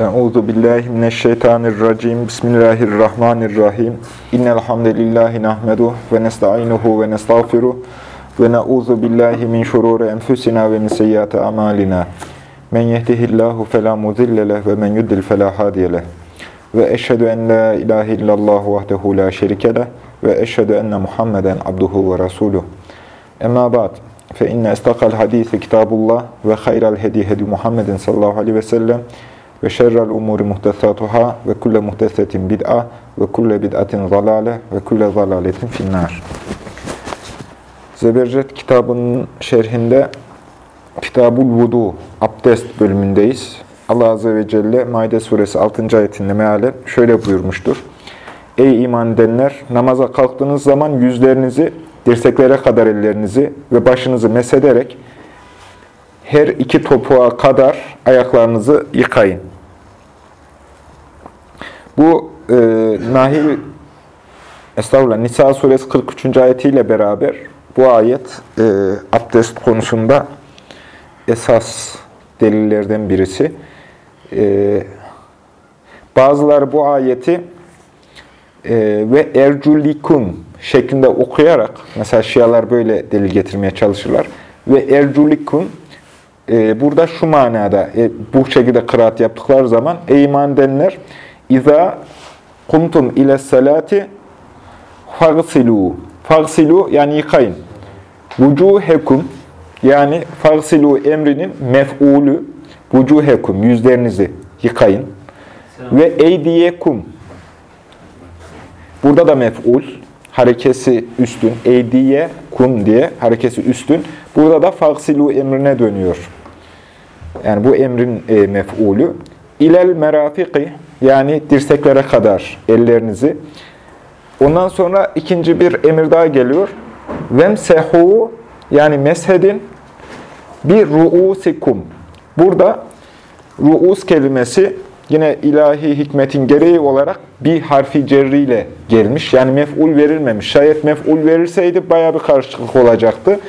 Euzu billahi mineşşeytanirracim. Bismillahirrahmanirrahim. İnnel hamdelellahi nahmeduhu ve nestainuhu ve nestağfiruh ve na'uzu billahi min şururi enfusina ve min seyyiati amalina. Men yehdihillahu fela mudille ve men yudlil fela hadiye. Ve eşhedü en la ilahe illallah vahdehu la şerike ve eşhedü enne Muhammeden abduhu ve resuluh. Emma ba'd. Fe inne istakal hadisi kitabullah ve hayral hedi hedi Muhammedin sallallahu aleyhi ve sellem ve şerrel umuri muhtesatuhâ ve kulle muhtesetin bid'a ve kulle bid'atin zalâle ve kulle zalâletin finnâr. Zebercet kitabının şerhinde Kitabul Vudu, abdest bölümündeyiz. Allah Azze ve Celle Maide suresi 6. ayetinde mealen şöyle buyurmuştur. Ey iman edenler! Namaza kalktığınız zaman yüzlerinizi, dirseklere kadar ellerinizi ve başınızı mesederek her iki topuğa kadar ayaklarınızı yıkayın. Bu e, Nahil Estağfurullah Nisa suresi 43. ayetiyle beraber bu ayet e, abdest konusunda esas delillerden birisi. E, bazıları bu ayeti e, ve erculikum şeklinde okuyarak, mesela Şialar böyle delil getirmeye çalışırlar. Ve erculikum e, burada şu manada, e, bu şekilde kıraat yaptıkları zaman, ey iman edenler, İza kumtum ile salati fagsilu. Fagsilu yani yıkayın. Vucuhekum yani fagsilu emrinin mef'ulü vucuhekum yüzlerinizi yıkayın. Ve eydiyekum Burada da mef'ul harekesi üstün. Eydiye kum diye harekesi üstün. Burada da fagsilu emrine dönüyor. Yani bu emrin e, mef'ulü. İlel merafiki yani dirseklere kadar ellerinizi. Ondan sonra ikinci bir emir daha geliyor. Vemsehu yani meshedin bir ruusikum. Burada ruus kelimesi yine ilahi hikmetin gereği olarak bir harfi cerriyle gelmiş. Yani mef'ul verilmemiş. Şayet mef'ul verilseydi baya bir karışıklık olacaktı.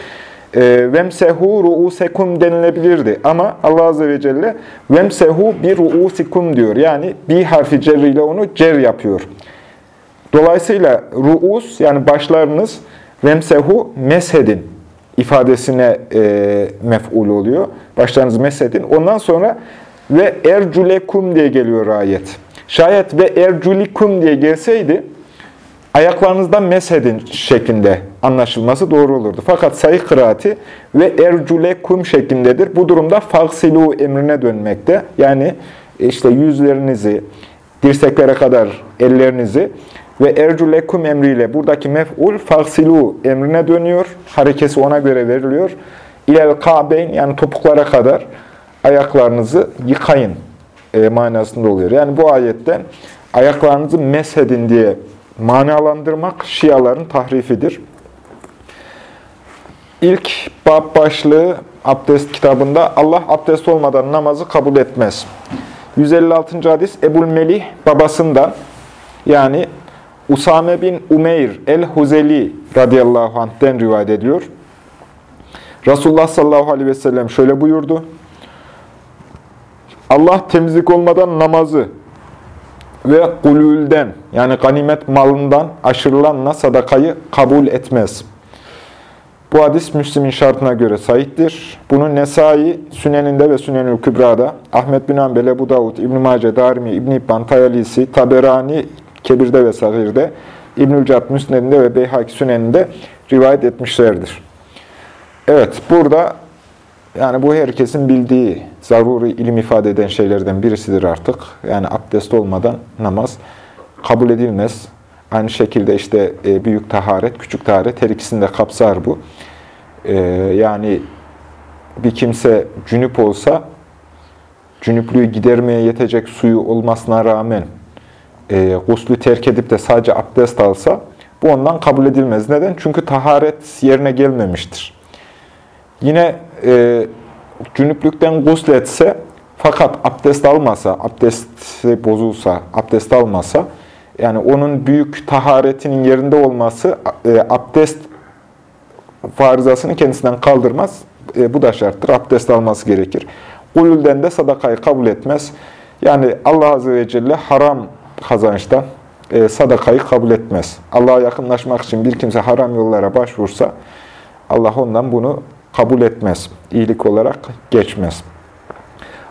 Vemsehu ruusekum denilebilirdi. Ama Allah Azze ve Celle vemsehu bir ruusikum diyor. Yani bir harfi cerriyle onu cer yapıyor. Dolayısıyla ruus yani başlarınız vemsehu meshedin ifadesine e, mef'ul oluyor. Başlarınızı meshedin. Ondan sonra ve erculekum diye geliyor ayet. Şayet ve erculikum diye gelseydi ayaklarınızdan meshedin şeklinde anlaşılması doğru olurdu. Fakat sayı kıraati ve erculekum şeklindedir. Bu durumda fagsilu emrine dönmekte. Yani işte yüzlerinizi, dirseklere kadar ellerinizi ve erculekum emriyle buradaki mef'ul fagsilu emrine dönüyor. Harekesi ona göre veriliyor. İlel kabeyn yani topuklara kadar ayaklarınızı yıkayın e, manasında oluyor. Yani bu ayetten ayaklarınızı meshedin diye manalandırmak Şiaların tahrifidir. İlk bab başlığı abdest kitabında Allah abdest olmadan namazı kabul etmez. 156. hadis Ebul Melih babasından yani Usame bin Umeyr el-Huzeli radıyallahu anh'den rivayet ediyor. Resulullah sallallahu aleyhi ve sellem şöyle buyurdu. Allah temizlik olmadan namazı ve kulülden yani ganimet malından aşırılanla sadakayı kabul etmez. Bu hadis Müslim'in şartına göre sahiptir. Bunu Nesai, Süneninde ve Sünenül Kübra'da, Ahmet bin Ambel, Ebu İbn-i Mace, Darimi, İbn-i Tayalisi, Taberani, Kebir'de ve Sahir'de, İbnül Cad Müsned'inde ve Beyhaki Sünen'inde rivayet etmişlerdir. Evet, burada yani bu herkesin bildiği, zaruri ilim ifade eden şeylerden birisidir artık. Yani abdest olmadan namaz kabul edilmez. Aynı şekilde işte büyük taharet, küçük taharet her ikisini de kapsar bu. Yani bir kimse cünüp olsa, cünüplüğü gidermeye yetecek suyu olmasına rağmen e, guslü terk edip de sadece abdest alsa, bu ondan kabul edilmez. Neden? Çünkü taharet yerine gelmemiştir. Yine e, cünüplükten gusletse fakat abdest almasa, abdesti bozulsa, abdest almasa, yani onun büyük taharetinin yerinde olması e, abdest farizasını kendisinden kaldırmaz. E, bu da şarttır. Abdest alması gerekir. Ulülden de sadakayı kabul etmez. Yani Allah Azze ve Celle haram kazançtan e, sadakayı kabul etmez. Allah'a yakınlaşmak için bir kimse haram yollara başvursa Allah ondan bunu kabul etmez. İyilik olarak geçmez.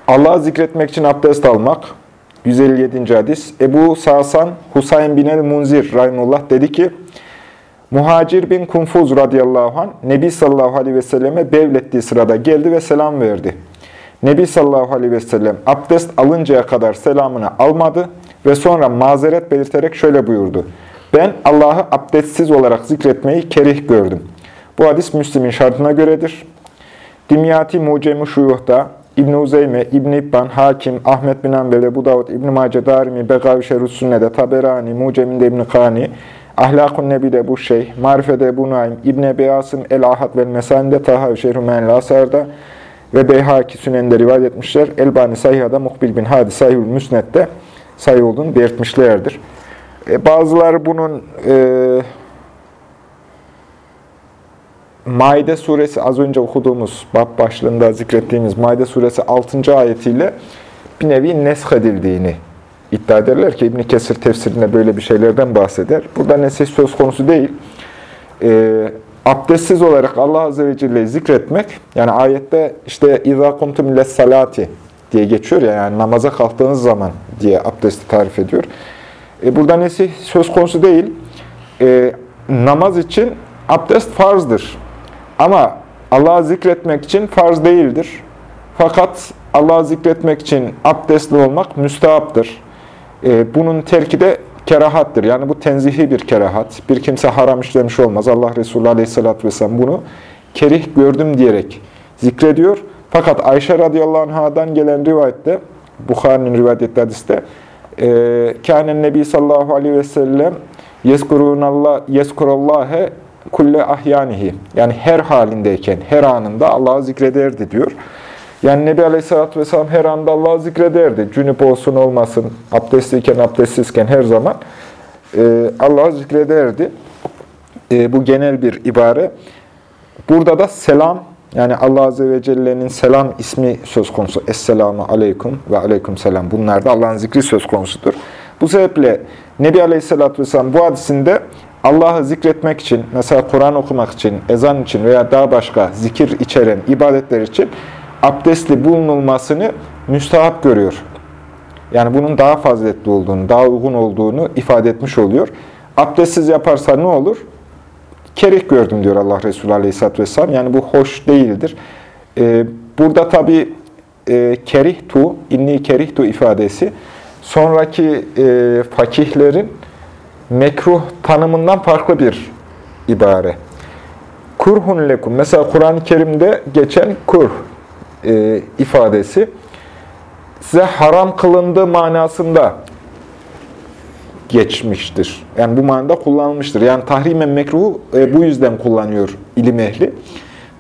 Allah'ı zikretmek için abdest almak. 157. hadis. Ebu Sasan Husayn bin el-Munzir Rahimullah dedi ki, Muhacir bin Kunfuz radıyallahu anh, Nebi sallallahu aleyhi ve selleme bevlettiği sırada geldi ve selam verdi. Nebi sallallahu aleyhi ve sellem abdest alıncaya kadar selamını almadı ve sonra mazeret belirterek şöyle buyurdu. Ben Allah'ı abdestsiz olarak zikretmeyi kerih gördüm. Bu hadis Müslim'in şartına göredir. Dimyati Mucem-i Şuyuh'da İbn-i Uzeyme, İbn-i İbban, Hakim, Ahmet bin Ambel, Ebu Davud, İbn-i Mace, Darimi, Begavi Şerus Sünne'de, Taberani, Mucem'inde İbn-i Kani, Ahlakun Nebi'de Ebu Şeyh, Marife'de Ebu Naim, İbn-i Ebi Asım, El-Ahad ve Mesan'de Taha Şerhu Menel Asar'da ve Beyhaki Sünen'de rivayet etmişler. Elbani Sahiha'da Muhbil bin Hadi Sahihül Müsnet'te sayı olduğunu belirtmişlerdir. E, bazıları bunun e, Maide suresi az önce okuduğumuz, bab başlığında zikrettiğimiz Maide suresi 6. ayetiyle bir nevi nesk edildiğini iddia ederler ki İbn Kesir tefsirinde böyle bir şeylerden bahseder. Burada nesil söz konusu değil. E, abdestsiz olarak Allah Azze ve Celle'yi zikretmek, yani ayette işte اِذَا قُمْتُمْ salati diye geçiyor ya, yani namaza kalktığınız zaman diye abdesti tarif ediyor. E, burada nesih söz konusu değil. E, namaz için abdest farzdır. Ama Allah'ı zikretmek için farz değildir. Fakat Allah'ı zikretmek için abdestli olmak müstehaptır. E, bunun terki de kerahattır. Yani bu tenzihi bir kerahat. Bir kimse haram işlemiş olmaz. Allah Resulü Aleyhisselatü Vesselam bunu kerih gördüm diyerek zikrediyor. Fakat Ayşe radıyallahu anhadan gelen rivayette, Bukhari'nin rivayet ettiği hadiste, e, Kânen Nebi sallallahu aleyhi ve sellem yeskurallâhe kulle ahyanihi. Yani her halindeyken, her anında Allah'ı zikrederdi diyor. Yani Nebi Aleyhisselatü Vesselam her anda Allah'ı zikrederdi. Cünüp olsun olmasın, abdestliyken, abdestsizken her zaman e, Allah'ı zikrederdi. E, bu genel bir ibare. Burada da selam, yani Allah Azze ve Celle'nin selam ismi söz konusu. Esselamu aleyküm ve aleyküm selam. Bunlar da Allah'ın zikri söz konusudur. Bu sebeple Nebi Aleyhisselatü Vesselam bu hadisinde Allah'ı zikretmek için, mesela Kur'an okumak için, ezan için veya daha başka zikir içeren ibadetler için abdestli bulunulmasını müstahap görüyor. Yani bunun daha faziletli olduğunu, daha uygun olduğunu ifade etmiş oluyor. Abdestsiz yaparsa ne olur? Kerih gördüm diyor Allah Resulü Aleyhisselatü Vesselam. Yani bu hoş değildir. Ee, burada tabi e, kerihtu, inni kerihtu ifadesi sonraki e, fakihlerin mekruh tanımından farklı bir ibare. Kurhun lekum. Mesela Kur'an-ı Kerim'de geçen kurh e, ifadesi size haram kılındığı manasında geçmiştir. Yani bu manada kullanılmıştır. Yani tahrimen mekruh e, bu yüzden kullanıyor ilim ehli.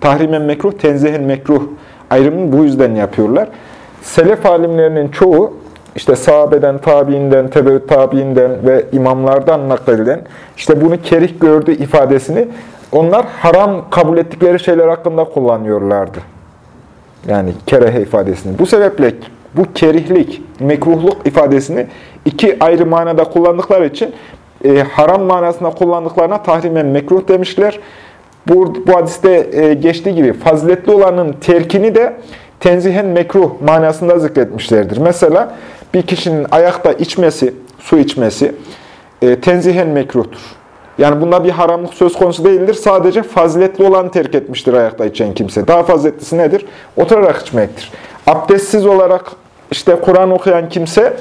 Tahrimen mekruh, tenzihen mekruh ayrımını bu yüzden yapıyorlar. Selef alimlerinin çoğu işte sahabeden, tabiinden, tebe tabiinden ve imamlardan nakledilen işte bunu kerih gördü ifadesini onlar haram kabul ettikleri şeyler hakkında kullanıyorlardı. Yani kerehe ifadesini. Bu sebeple bu kerihlik, mekruhluk ifadesini iki ayrı manada kullandıkları için e, haram manasında kullandıklarına tahrimen mekruh demişler. Bu, bu hadiste e, geçtiği gibi faziletli olanın terkini de tenzihen mekruh manasında zikretmişlerdir. Mesela bir kişinin ayakta içmesi, su içmesi e, tenzihen mekruhtur. Yani bunda bir haramlık söz konusu değildir. Sadece faziletli olan terk etmiştir ayakta içen kimse. Daha faziletlisi nedir? Oturarak içmektir. Abdestsiz olarak işte Kur'an okuyan kimse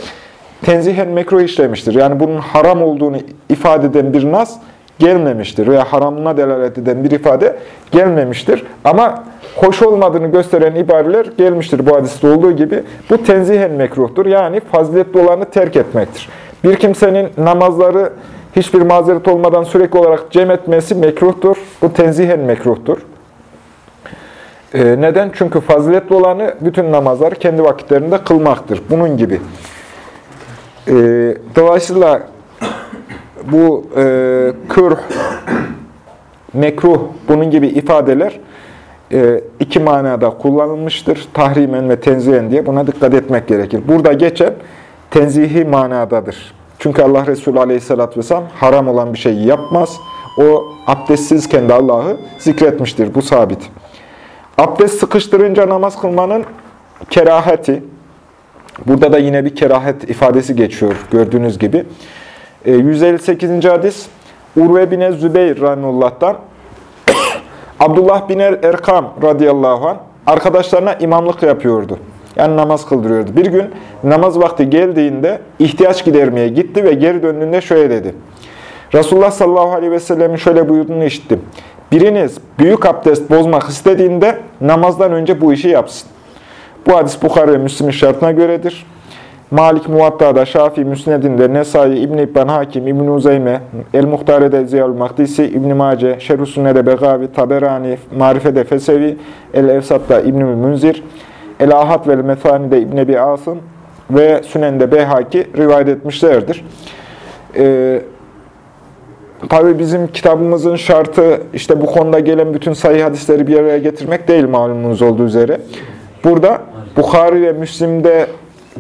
tenzihen mekruh işlemiştir. Yani bunun haram olduğunu ifade eden bir nas gelmemiştir veya haramına delalet eden bir ifade gelmemiştir. Ama hoş olmadığını gösteren ibareler gelmiştir bu hadiste olduğu gibi. Bu tenzihen mekruhtur. Yani faziletli olanı terk etmektir. Bir kimsenin namazları hiçbir mazeret olmadan sürekli olarak cem etmesi mekruhtur. Bu tenzihen mekruhtur. Ee, neden? Çünkü faziletli olanı bütün namazları kendi vakitlerinde kılmaktır. Bunun gibi. Ee, dolayısıyla bu e, kürh, mekruh, bunun gibi ifadeler e, iki manada kullanılmıştır. Tahrimen ve tenzihen diye buna dikkat etmek gerekir. Burada geçen tenzihi manadadır. Çünkü Allah Resulü Aleyhisselatü Vesselam haram olan bir şeyi yapmaz. O abdestsizken de Allah'ı zikretmiştir. Bu sabit. Abdest sıkıştırınca namaz kılmanın kerahati. Burada da yine bir kerahet ifadesi geçiyor gördüğünüz gibi. 158. hadis Urve bin Zübeyir Rahimullah'tan Abdullah bin er- Erkam radıyallahu anh arkadaşlarına imamlık yapıyordu. Yani namaz kıldırıyordu. Bir gün namaz vakti geldiğinde ihtiyaç gidermeye gitti ve geri döndüğünde şöyle dedi. Resulullah sallallahu aleyhi ve sellemin şöyle buyurduğunu işittim. Biriniz büyük abdest bozmak istediğinde namazdan önce bu işi yapsın. Bu hadis Bukhara ve Müslim'in şartına göredir. Malik Muvatta'da, Şafii Müsned'inde, Nesai, İbn İbn Hakim, İbn Uzeyme, El Muhtare'de Ziyal Mahdisi, İbn Mace, Şerh-ü Begavi, Taberani, Marife'de Fesevi, El Evsat'ta İbn Münzir, El Ahad ve El Methani'de İbn Ebi Asım ve Sünen'de Beyhaki rivayet etmişlerdir. Ee, Tabi bizim kitabımızın şartı işte bu konuda gelen bütün sayı hadisleri bir araya getirmek değil malumunuz olduğu üzere. Burada Bukhari ve Müslim'de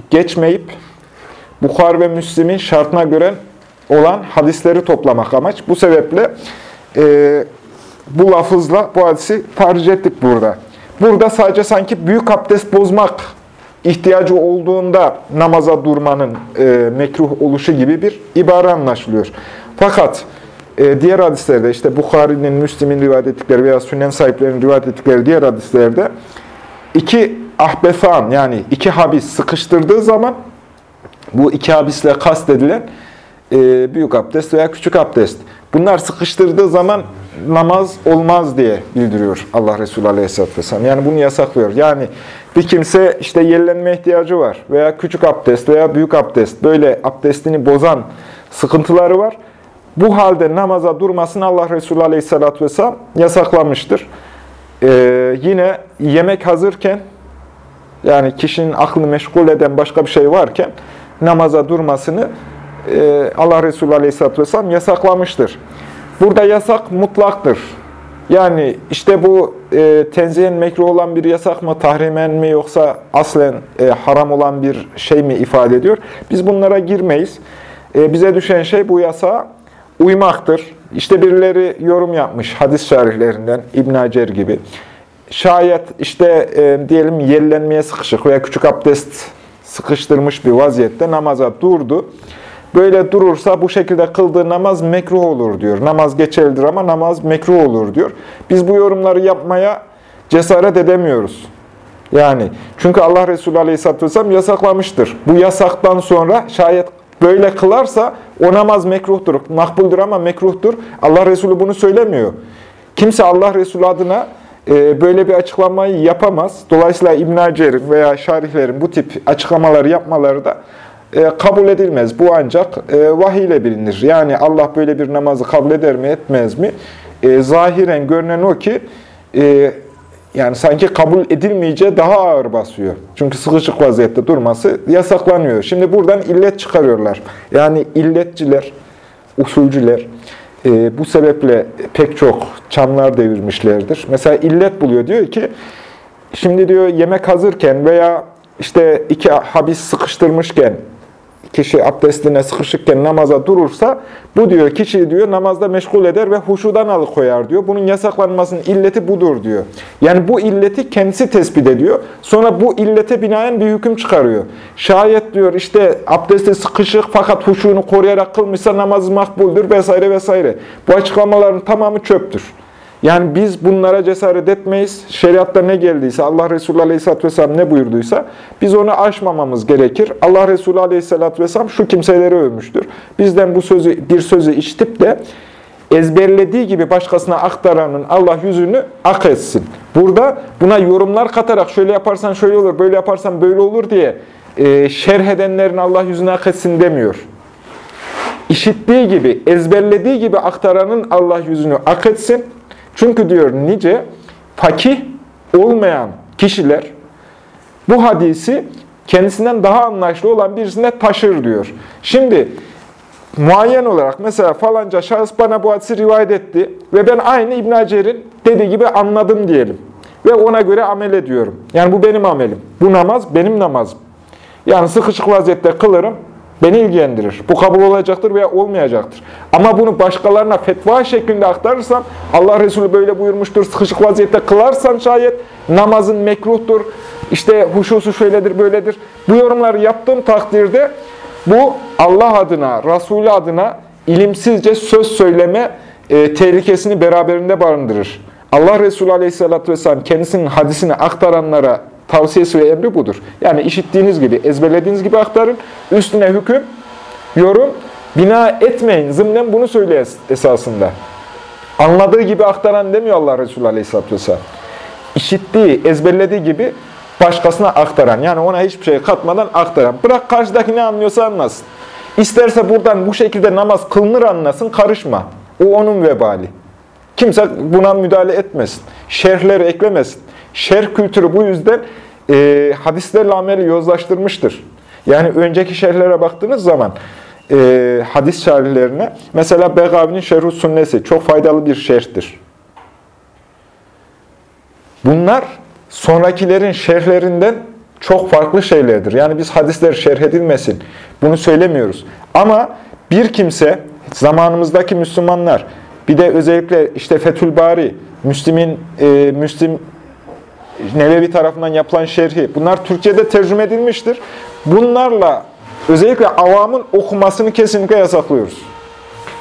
geçmeyip Bukhari ve Müslim'in şartına göre olan hadisleri toplamak amaç. Bu sebeple e, bu lafızla bu hadisi tercih ettik burada. Burada sadece sanki büyük abdest bozmak ihtiyacı olduğunda namaza durmanın e, mekruh oluşu gibi bir ibare anlaşılıyor. Fakat e, diğer hadislerde işte Bukhari'nin, Müslim'in rivayet ettikleri veya Sünnen sahiplerinin rivayet ettikleri diğer hadislerde iki ahbesan yani iki habis sıkıştırdığı zaman bu iki habisle kastedilen e, büyük abdest veya küçük abdest. Bunlar sıkıştırdığı zaman namaz olmaz diye bildiriyor Allah Resulü Aleyhisselatü Vesselam. Yani bunu yasaklıyor. Yani bir kimse işte yellenme ihtiyacı var veya küçük abdest veya büyük abdest böyle abdestini bozan sıkıntıları var. Bu halde namaza durmasını Allah Resulü Aleyhisselatü Vesselam yasaklamıştır. Ee, yine yemek hazırken yani kişinin aklını meşgul eden başka bir şey varken namaza durmasını e, Allah Resulü Aleyhisselatü Vesselam yasaklamıştır. Burada yasak mutlaktır. Yani işte bu e, tenzihen mekruh olan bir yasak mı, tahrimen mi yoksa aslen e, haram olan bir şey mi ifade ediyor? Biz bunlara girmeyiz. E, bize düşen şey bu yasağa uymaktır. İşte birileri yorum yapmış hadis şarihlerinden İbn Hacer gibi. Şayet işte e, diyelim yellenmeye sıkışık veya küçük abdest sıkıştırmış bir vaziyette namaza durdu. Böyle durursa bu şekilde kıldığı namaz mekruh olur diyor. Namaz geçerlidir ama namaz mekruh olur diyor. Biz bu yorumları yapmaya cesaret edemiyoruz. Yani çünkü Allah Resulü Aleyhisselatü Vesselam yasaklamıştır. Bu yasaktan sonra şayet böyle kılarsa o namaz mekruhtur. Makbuldür ama mekruhtur. Allah Resulü bunu söylemiyor. Kimse Allah Resulü adına e, böyle bir açıklamayı yapamaz. Dolayısıyla İbn Hacer'in veya şarihlerin bu tip açıklamaları yapmaları da e, kabul edilmez. Bu ancak e, vahiy ile bilinir. Yani Allah böyle bir namazı kabul eder mi, etmez mi? Zahiren görünen o ki yani sanki kabul edilmeyeceği daha ağır basıyor. Çünkü sıkışık vaziyette durması yasaklanıyor. Şimdi buradan illet çıkarıyorlar. Yani illetçiler, usulcüler e, bu sebeple pek çok çamlar devirmişlerdir. Mesela illet buluyor. Diyor ki, şimdi diyor yemek hazırken veya işte iki habis sıkıştırmışken kişi abdestine sıkışıkken namaza durursa bu diyor kişi diyor namazda meşgul eder ve huşudan alıkoyar diyor. Bunun yasaklanmasının illeti budur diyor. Yani bu illeti kendisi tespit ediyor. Sonra bu illete binaen bir hüküm çıkarıyor. Şayet diyor işte abdesti sıkışık fakat huşunu koruyarak kılmışsa namazı makbuldür vesaire vesaire. Bu açıklamaların tamamı çöptür. Yani biz bunlara cesaret etmeyiz. Şeriatta ne geldiyse, Allah Resulü Aleyhisselatü Vesselam ne buyurduysa biz onu aşmamamız gerekir. Allah Resulü Aleyhisselatü Vesselam şu kimseleri övmüştür. Bizden bu sözü bir sözü işitip de ezberlediği gibi başkasına aktaranın Allah yüzünü ak etsin. Burada buna yorumlar katarak şöyle yaparsan şöyle olur, böyle yaparsan böyle olur diye e, şerh edenlerin Allah yüzünü ak etsin demiyor. İşittiği gibi, ezberlediği gibi aktaranın Allah yüzünü ak etsin. Çünkü diyor nice fakih olmayan kişiler bu hadisi kendisinden daha anlaşlı olan birisine taşır diyor. Şimdi muayyen olarak mesela falanca şahıs bana bu hadisi rivayet etti ve ben aynı İbn Hacer'in dediği gibi anladım diyelim. ve ona göre amel ediyorum. Yani bu benim amelim. Bu namaz benim namazım. Yani sıkışık vaziyette kılırım, beni ilgilendirir. Bu kabul olacaktır veya olmayacaktır. Ama bunu başkalarına fetva şeklinde aktarırsam, Allah Resulü böyle buyurmuştur, sıkışık vaziyette kılarsan şayet namazın mekruhtur, işte huşusu şöyledir, böyledir. Bu yorumları yaptığım takdirde bu Allah adına, Resulü adına ilimsizce söz söyleme e, tehlikesini beraberinde barındırır. Allah Resulü Aleyhisselatü Vesselam kendisinin hadisini aktaranlara tavsiyesi ve emri budur. Yani işittiğiniz gibi, ezberlediğiniz gibi aktarın. Üstüne hüküm, yorum, bina etmeyin. Zımnen bunu söylüyor esasında. Anladığı gibi aktaran demiyor Allah Resulü Aleyhisselatü Vesselam. İşittiği, ezberlediği gibi başkasına aktaran. Yani ona hiçbir şey katmadan aktaran. Bırak karşıdaki ne anlıyorsa anlasın. İsterse buradan bu şekilde namaz kılınır anlasın, karışma. O onun vebali. Kimse buna müdahale etmesin. Şerhleri eklemesin. Şerh kültürü bu yüzden e, hadislerle ameli yozlaştırmıştır. Yani önceki şerhlere baktığınız zaman e, hadis şerhlerine, mesela Begavi'nin Şerh-ü Sünnesi çok faydalı bir şerhtir. Bunlar sonrakilerin şerhlerinden çok farklı şeylerdir. Yani biz hadisler şerh edilmesin, bunu söylemiyoruz. Ama bir kimse, zamanımızdaki Müslümanlar, bir de özellikle işte Fethül Bari, Müslim'in, e, Müslim Nevevi tarafından yapılan şerhi, bunlar Türkçe'de tercüme edilmiştir. Bunlarla özellikle avamın okumasını kesinlikle yasaklıyoruz.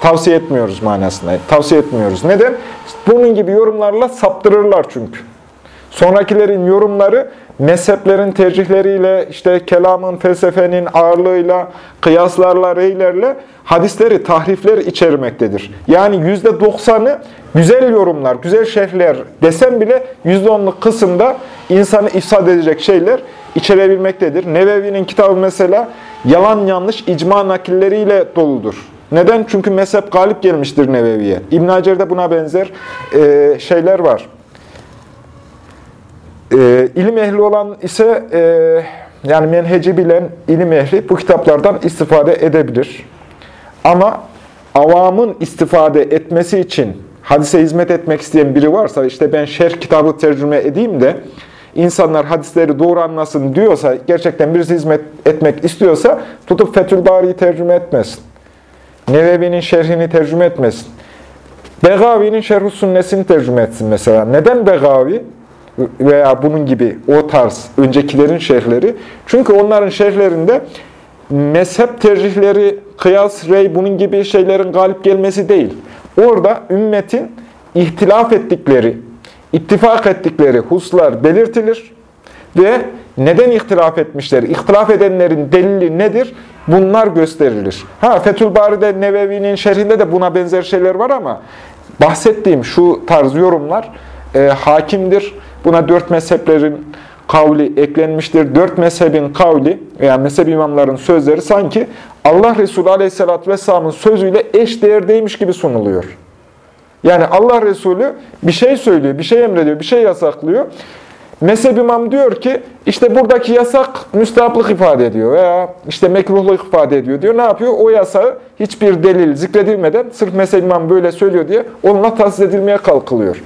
Tavsiye etmiyoruz manasında. Tavsiye etmiyoruz. Neden? Bunun gibi yorumlarla saptırırlar çünkü. Sonrakilerin yorumları mezheplerin tercihleriyle, işte kelamın, felsefenin ağırlığıyla, kıyaslarla, reylerle hadisleri, tahrifler içermektedir. Yani yüzde doksanı güzel yorumlar, güzel şerhler desem bile yüzde onluk kısımda insanı ifsad edecek şeyler içerebilmektedir. Nevevi'nin kitabı mesela yalan yanlış icma nakilleriyle doludur. Neden? Çünkü mezhep galip gelmiştir Nevevi'ye. İbn Hacer'de buna benzer şeyler var. E, ilim ehli olan ise e, yani menheci bilen ilim ehli bu kitaplardan istifade edebilir. Ama avamın istifade etmesi için hadise hizmet etmek isteyen biri varsa işte ben şerh kitabı tercüme edeyim de insanlar hadisleri doğru anlasın diyorsa, gerçekten birisi hizmet etmek istiyorsa tutup Fethül Bari'yi tercüme etmesin. Nevevi'nin şerhini tercüme etmesin. Begavi'nin şerh-ü sünnesini tercüme etsin mesela. Neden Begavi? Veya bunun gibi o tarz öncekilerin şerhleri. Çünkü onların şerhlerinde mezhep tercihleri, kıyas, rey bunun gibi şeylerin galip gelmesi değil. Orada ümmetin ihtilaf ettikleri, ittifak ettikleri huslar belirtilir ve neden ihtilaf etmişler? İhtilaf edenlerin delili nedir? Bunlar gösterilir. Ha Fethül Bari'de Nevevi'nin şerhinde de buna benzer şeyler var ama bahsettiğim şu tarz yorumlar e, hakimdir. Buna dört mezheplerin kavli eklenmiştir. Dört mezhebin kavli veya mezhep imamların sözleri sanki Allah Resulü Aleyhisselatü Vesselam'ın sözüyle eş değerdeymiş gibi sunuluyor. Yani Allah Resulü bir şey söylüyor, bir şey emrediyor, bir şey yasaklıyor. Mezhep imam diyor ki işte buradaki yasak müstahaplık ifade ediyor veya işte mekruhluk ifade ediyor diyor. Ne yapıyor? O yasağı hiçbir delil zikredilmeden sırf mezhep imam böyle söylüyor diye onunla tahsis edilmeye kalkılıyor.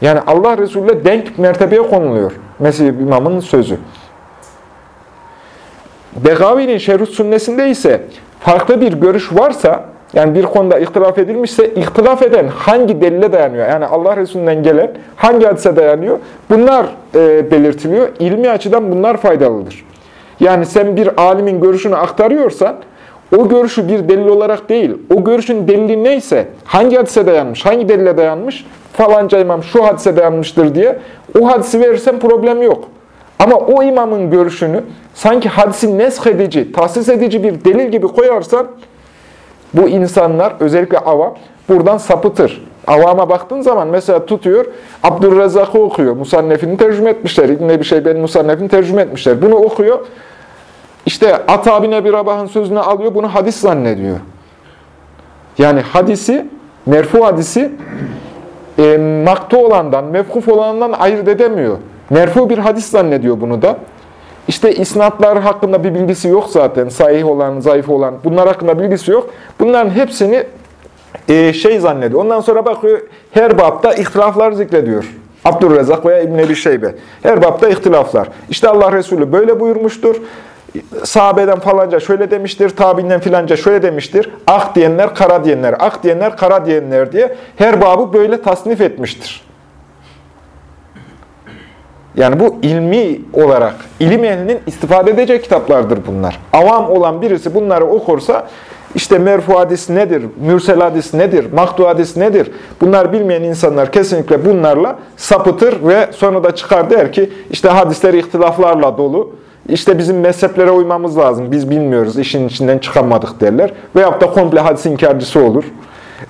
Yani Allah Resulü'yle denk mertebeye konuluyor. Mesih imamın sözü. Begavi'nin şerh sünnesinde ise farklı bir görüş varsa, yani bir konuda ihtilaf edilmişse, ihtilaf eden hangi delile dayanıyor? Yani Allah Resulü'nden gelen hangi hadise dayanıyor? Bunlar e, belirtiliyor. İlmi açıdan bunlar faydalıdır. Yani sen bir alimin görüşünü aktarıyorsan, o görüşü bir delil olarak değil, o görüşün delili neyse, hangi hadise dayanmış, hangi delile dayanmış, falanca imam şu hadise dayanmıştır diye o hadisi verirsen problem yok. Ama o imamın görüşünü sanki hadisi nesk edici, tahsis edici bir delil gibi koyarsan bu insanlar özellikle avam buradan sapıtır. Avama baktığın zaman mesela tutuyor, Abdurrezzak'ı okuyor. Musannefini tercüme etmişler. İbn-i bir şey benim Musannefini tercüme etmişler. Bunu okuyor. İşte Ata bin Rabah'ın sözünü alıyor, bunu hadis zannediyor. Yani hadisi, merfu hadisi e, maktu olandan, mevkuf olandan ayırt edemiyor. Merfu bir hadis zannediyor bunu da. İşte isnatlar hakkında bir bilgisi yok zaten. Sahih olan, zayıf olan. Bunlar hakkında bilgisi yok. Bunların hepsini e, şey zannediyor. Ondan sonra bakıyor her bapta ihtilaflar zikrediyor. Abdurrezzak veya İbn Ebi Şeybe. Her bapta ihtilaflar. İşte Allah Resulü böyle buyurmuştur. Sahabeden falanca şöyle demiştir, tabinden filanca şöyle demiştir. Ak diyenler, kara diyenler, ak diyenler, kara diyenler diye her babı böyle tasnif etmiştir. Yani bu ilmi olarak, ilim ehlinin istifade edecek kitaplardır bunlar. Avam olan birisi bunları okursa, işte merfu hadis nedir, mürsel hadis nedir, maktu hadis nedir? Bunlar bilmeyen insanlar kesinlikle bunlarla sapıtır ve sonra da çıkar der ki, işte hadisler ihtilaflarla dolu, işte bizim mezheplere uymamız lazım, biz bilmiyoruz, işin içinden çıkamadık derler. Veyahut da komple hadis inkarcısı olur.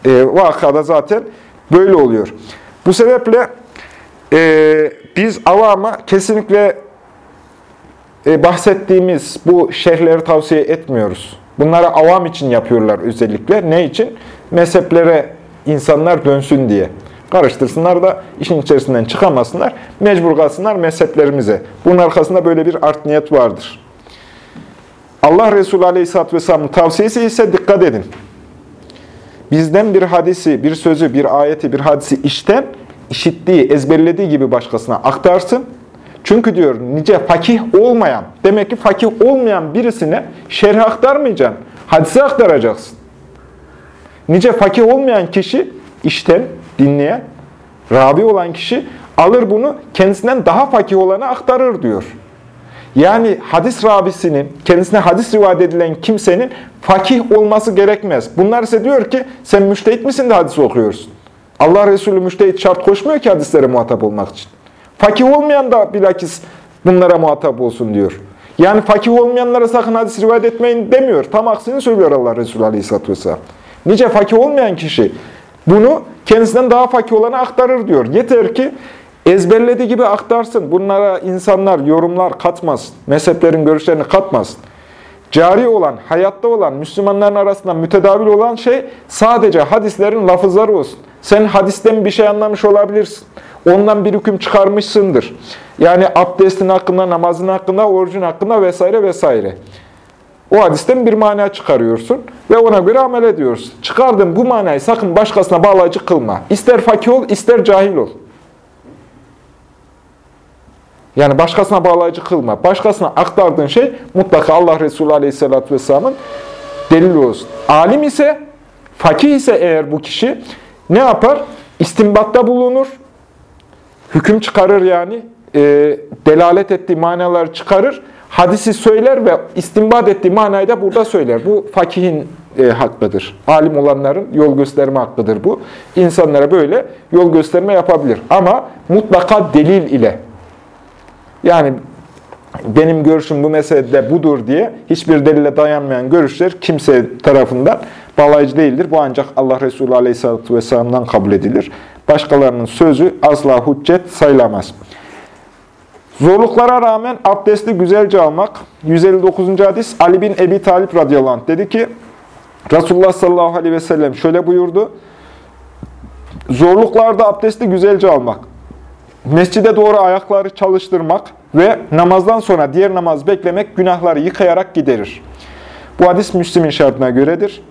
E, vakada zaten böyle oluyor. Bu sebeple e, biz avama kesinlikle e, bahsettiğimiz bu şerhleri tavsiye etmiyoruz. Bunları avam için yapıyorlar özellikle. Ne için? Mezheplere insanlar dönsün diye. Karıştırsınlar da işin içerisinden çıkamasınlar. Mecbur kalsınlar mezheplerimize. Bunun arkasında böyle bir art niyet vardır. Allah Resulü Aleyhisselatü Vesselam'ın tavsiyesi ise dikkat edin. Bizden bir hadisi, bir sözü, bir ayeti, bir hadisi işten, işittiği, ezberlediği gibi başkasına aktarsın. Çünkü diyor nice fakih olmayan, demek ki fakih olmayan birisine şerh aktarmayacaksın, hadise aktaracaksın. Nice fakih olmayan kişi işten, dinleyen, rabi olan kişi alır bunu kendisinden daha fakih olana aktarır diyor. Yani hadis rabisinin, kendisine hadis rivayet edilen kimsenin fakih olması gerekmez. Bunlar ise diyor ki sen müştehit misin de hadis okuyorsun. Allah Resulü müştehit şart koşmuyor ki hadislere muhatap olmak için. Fakih olmayan da bilakis bunlara muhatap olsun diyor. Yani fakih olmayanlara sakın hadis rivayet etmeyin demiyor. Tam aksini söylüyor Allah Resulü Aleyhisselatü Vesselam. Nice fakih olmayan kişi bunu kendisinden daha fakih olana aktarır diyor. Yeter ki ezberlediği gibi aktarsın. Bunlara insanlar yorumlar katmasın. Mezheplerin görüşlerini katmasın. Cari olan, hayatta olan, Müslümanların arasında mütedavil olan şey sadece hadislerin lafızları olsun. Sen hadisten bir şey anlamış olabilirsin. Ondan bir hüküm çıkarmışsındır. Yani abdestin hakkında, namazın hakkında, orucun hakkında vesaire vesaire. O hadisten bir mana çıkarıyorsun ve ona göre amel ediyorsun. Çıkardığın bu manayı sakın başkasına bağlayıcı kılma. İster fakir ol, ister cahil ol. Yani başkasına bağlayıcı kılma. Başkasına aktardığın şey mutlaka Allah Resulü Aleyhisselatü Vesselam'ın delili olsun. Alim ise, fakih ise eğer bu kişi ne yapar? İstimbatta bulunur, hüküm çıkarır yani, e, delalet ettiği manaları çıkarır, hadisi söyler ve istimbat ettiği manayı da burada söyler. Bu fakihin e, hakkıdır. Alim olanların yol gösterme hakkıdır bu. İnsanlara böyle yol gösterme yapabilir. Ama mutlaka delil ile. Yani benim görüşüm bu meselede budur diye hiçbir delile dayanmayan görüşler kimse tarafından bağlayıcı değildir. Bu ancak Allah Resulü Aleyhisselatü Vesselam'dan kabul edilir. Başkalarının sözü asla hüccet sayılamaz. Zorluklara rağmen abdesti güzelce almak. 159. hadis Ali bin Ebi Talip radıyallahu anh dedi ki Resulullah sallallahu aleyhi ve sellem şöyle buyurdu. Zorluklarda abdesti güzelce almak. Mescide doğru ayakları çalıştırmak ve namazdan sonra diğer namaz beklemek günahları yıkayarak giderir. Bu hadis Müslim'in şartına göredir.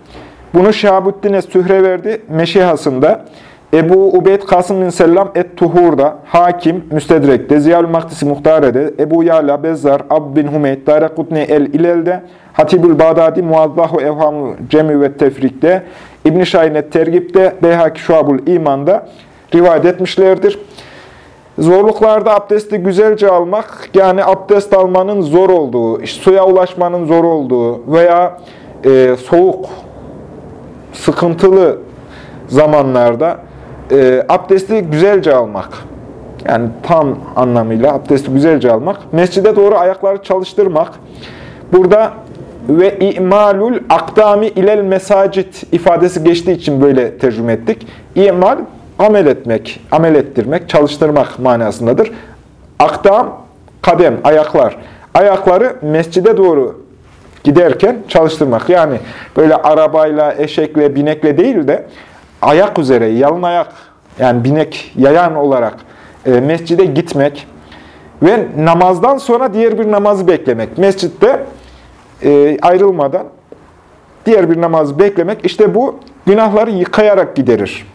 Bunu Şahabuddin Sühre verdi Meşihasında. Ebu Ubeyd Kasım bin Sellam Et-Tuhur'da, Hakim, Müstedrek'te, Ziyal-ül Mahdisi Muhtare'de, Ebu Yala, Bezzar, Ab bin Hümeyd, Darekutni El-İlel'de, Hatibül Bağdadi, Muazzahu Evhamı Cemi ve Tefrik'te, İbn-i Şahin Et-Tergib'de, Beyhaki Şuabul İman'da rivayet etmişlerdir. Zorluklarda abdesti güzelce almak, yani abdest almanın zor olduğu, suya ulaşmanın zor olduğu veya e, soğuk, sıkıntılı zamanlarda e, abdesti güzelce almak. Yani tam anlamıyla abdesti güzelce almak. Mescide doğru ayakları çalıştırmak. Burada ve imalul akdami ilel mesacit ifadesi geçtiği için böyle tercüme ettik. İmal amel etmek, amel ettirmek, çalıştırmak manasındadır. Akdam, kadem, ayaklar. Ayakları mescide doğru giderken çalıştırmak. Yani böyle arabayla, eşekle, binekle değil de ayak üzere, yalın ayak, yani binek, yayan olarak e, mescide gitmek ve namazdan sonra diğer bir namazı beklemek. Mescitte e, ayrılmadan diğer bir namazı beklemek, işte bu günahları yıkayarak giderir.